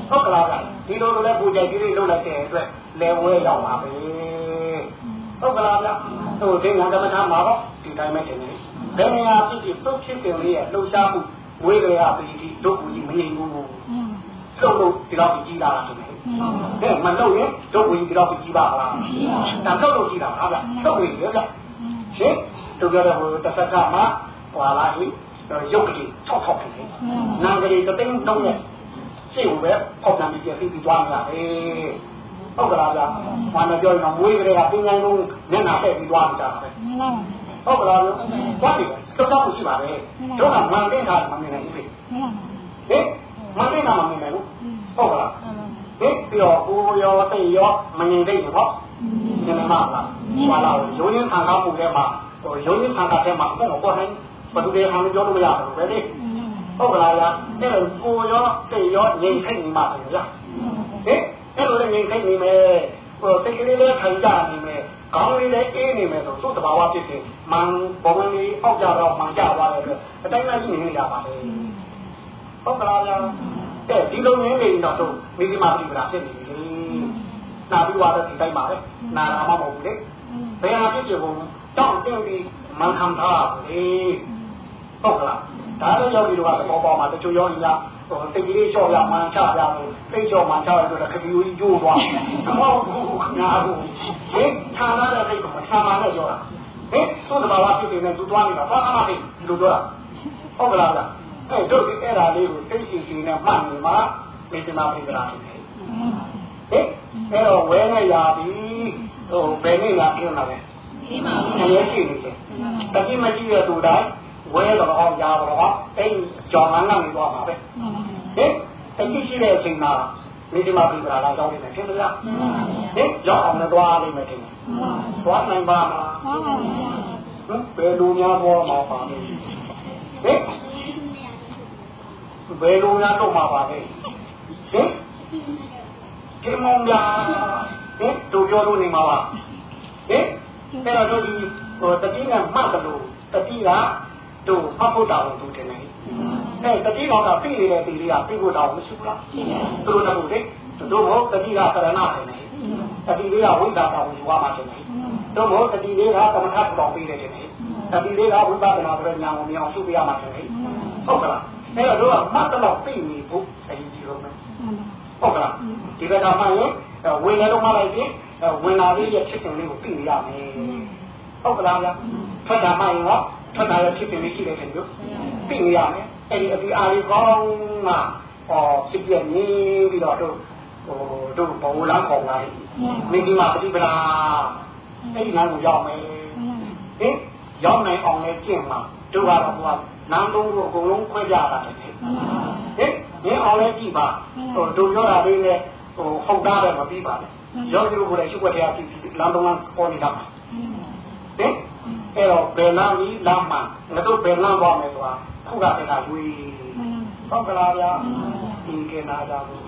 ဟုတ်ကလားဗျဒီလိုလိုလဲပူကြိုက်ကြီးလေးလုပ်လိုက်တဲ့အတွက်လဲဝဲရောက်ပါပဲဟုတ်ကလားဗျဟိုဒိဋ္ဌိဓမ္မထာမှာတော့ဒီတိုင်းပဲတင်နေဘယ်နေရာဖြစ်ဖြစ်သုတ်ဖြစ်တယ်လေးရဲ့လှုပ်ရှားမှုဝေးကြရပြီဒီဒုက္ခကြီးမနေဘူးလှုပ်လို့ဒီတော့ကြီးလာတာတယ် ကဲမလှုပ်ရင်ဒုက္ခကြီးဒီတော့ကြီးပါလားဒါလှုပ်လို့ကြီးတာပါဗျလှုပ်ရင်လေဗျရှင်တို့ပြောတဲ့ဟိုတစ်သက်ကမှဟွာလာဟိရုပ်ကလေး၆၆ဖြစ်နေနာကလေးတစ်သိန်းတုံးနဲ့စိတ်ကိုပဲပေါက်ပြန်ပြီးပြည့်ပြီးသွားမှာပဲဟုတ်ကလားဗျာဘာနဲ့ပြောရင်တော့မွေးကလေးကပင်ကိုင်းလုံးမျက်နှာဖက်ပြီးသွားကြတာပဲမှန်ပါဟုတ်ကလားသွားပြီတော့တော့ရှိပါပဲတို့ကမှန်တဲ့ခါမှမနေနိုင်ဘူးလေမှန်ပါဟင်မှန်တဲ့ခါမှမနေနိုင်ဘူးဟုတ်ကလား ဟင်ပြီးတော့ကိုရောတိတ်ရောမငြိမ်သိဘူးဟောဒီမှာမလားဘာလားရိုးရင်းခံကားမှုထဲမှာဟိုရိုးရင်းခံကားထဲမှာအခုတော့ပေါ်နိုင်ဘယ်သူတွေခံပြောလို့မရဘူးပဲလေဟုတ်ကလားဗျာအဲ့တော့ကိုရောတိတ်ရောငြိမ်သိနေမှာပဲဗျာဟဲ့အဲ့လိုလည်းငြိမ်သိနေမယ်ဟိုစိတ်ကလေးလည်းထိုင်ကြနေမယ်ခေါင်းလေးလည်းအေးနေမယ်ဆိုသူ့တဘာဝဖြစ်ဖြစ်မန်ဘုံလေးအောက်ကြတော့မှန်ကြသွားတယ်အတိုင်းလိုက်နေနေကြပါလေဟုတ်ကလားဗျာ တဲ့ဒီလိုငင်းနေတော့သူမိဒီမာပြိပလာဖြစ်နေပြီနာပြီးသွားတဲ့ဒီတိုင်းပါပဲနာလာမှမဟုတ်ဘူးလေဘယ်ဟာဖြစ်ဖြစ်ဘုံတောင့်တင်းပြီးမန်ခံထားလေဟုတ်ကလားဒါလည်းယောဂီတို့ကသဘောပေါက်မှာတချို့ယောဂီကဟိုတိတ်ကြီးလျှော့ရမှန်ချပြလို့တိတ်လျှော့မှန်ချရဆိုတော့ခပီဦးကြီးကျိုးသွားမဟုတ်ဘူးခင်ဗျာဘူးဟင်ဌာနတဲ့တိတ်ကမဌာနနဲ့ပြောတာဟင်သူ့တဘာဝဖြစ်နေသူသွားနေတာဘာမှမသိဒီလိုပြောတာဟုတ်ကလားဗျ အဲ့တို့ဒီအဲ့ဒါလေးကိုသိစီစီနဲ့မှတ်နေမှာမေတ္တာပိကရာဖြစ်တယ်ဟင်အဲ့တော့ဝဲနေရပြီဟိုဘယ်နေ့လာပြင်လာလဲဒီမှာလည်းရှိနေတယ်တတိမကြည့်ရတူတိုင်းဝဲတော့ဟောရတော့အဲ့ကြောင်ငန်းကနေသွားမှာပဲမှန်ပါဟင်အရှိရှိတဲ့အချိန်မှာမိဒီမာပြည်ကလာကြောင်းနေတယ်ထင်မလားဟင်ရောက်အောင်လည်းသွားလိမ့်မယ်ထင်တယ်သွားနိုင်ပါမလားမှန်ပါဟင်ဘယ်လိုများသွားမှာပါလဲဟင် ဘယ်လိုများတော့မှာပါလဲဟင်ဒီမုံလာဟင်တို့ပြောလို့နေမှာပါဟင်အဲ့တော့တို့ဒီဟိုတတိကမှတ်တယ်လို့တတိကတို့ဖတ်ဖို့တောင်းလို့တင်တယ်အဲတတိကောင်ကပြည့်နေတဲ့ဒီလေးကပြည့်ဖို့တောင်းမရှိဘူးလားသူတို့ကဘုလေတို့ဘောတတိကသရဏတယ်နေတတိလေးကဝိဒါတောင်းယူရမှာတယ်နေတို့ဘောတတိလေးကသမထတောင်းပေးတယ်နေတတိလေးကဝိပဿနာဆိုတဲ့ဉာဏ်ကိုမြင်အောင်ရှုပြရမှာတယ်နေဟုတ်ကလား အဲ့တော့တို့ကမှတ်တော့ပြည့်နေဖို့အရေးကြီးဆုံးပဲဟုတ်ကလားဒီဘက်ကမှရင်ဝင်လည်းတော့မှလိုက်ပြီဝင်လာလေးရဲ့ဖြစ်စဉ်လေးကိုသိနေရမယ်ဟုတ်ကလားဗျထွက်တာမှရင်ဟောထွက်တာရဲ့ဖြစ်စဉ်လေးရှိတယ်ခင်ဗျသိနေရမယ်အဲ့ဒီအဒီအားလေးကောင်းမှဟောဖြစ်ပြနေပြီးတော့တို့ဟိုတို့ဘဝလမ်းပေါ်လာမိဒီမှာပฏิပဒါအဲ့ဒီလမ်းကိုရောက်မယ်ဟင်ရောက်နိုင်အောင်လည်းကျင့်မှာတို့ကတော့ဟိုက နန်းသုံးကိုအကုန်လုံးခွဲကြတာတယ်ဟင်ရင်းအောင်လည်းကြည့်ပါဟိုတို့ပြောတာလေးနဲ့ဟိုဟုတ်တာလည်းမပြီးပါနဲ့ရောဒီလိုကိုလည်းရှိွက်တရားကြည့်ပြီးလမ်းသုံးကပေါ်နေတာပါဟင်အဲ့တော့ဘယ်လမ်းကြီးလမ်းမှာငါတို့ဘယ်လမ်းသွားမယ်ဆိုတာခုကတည်းကဝေးဟုတ်ကလားဗျာဒီကေနာကြဘူး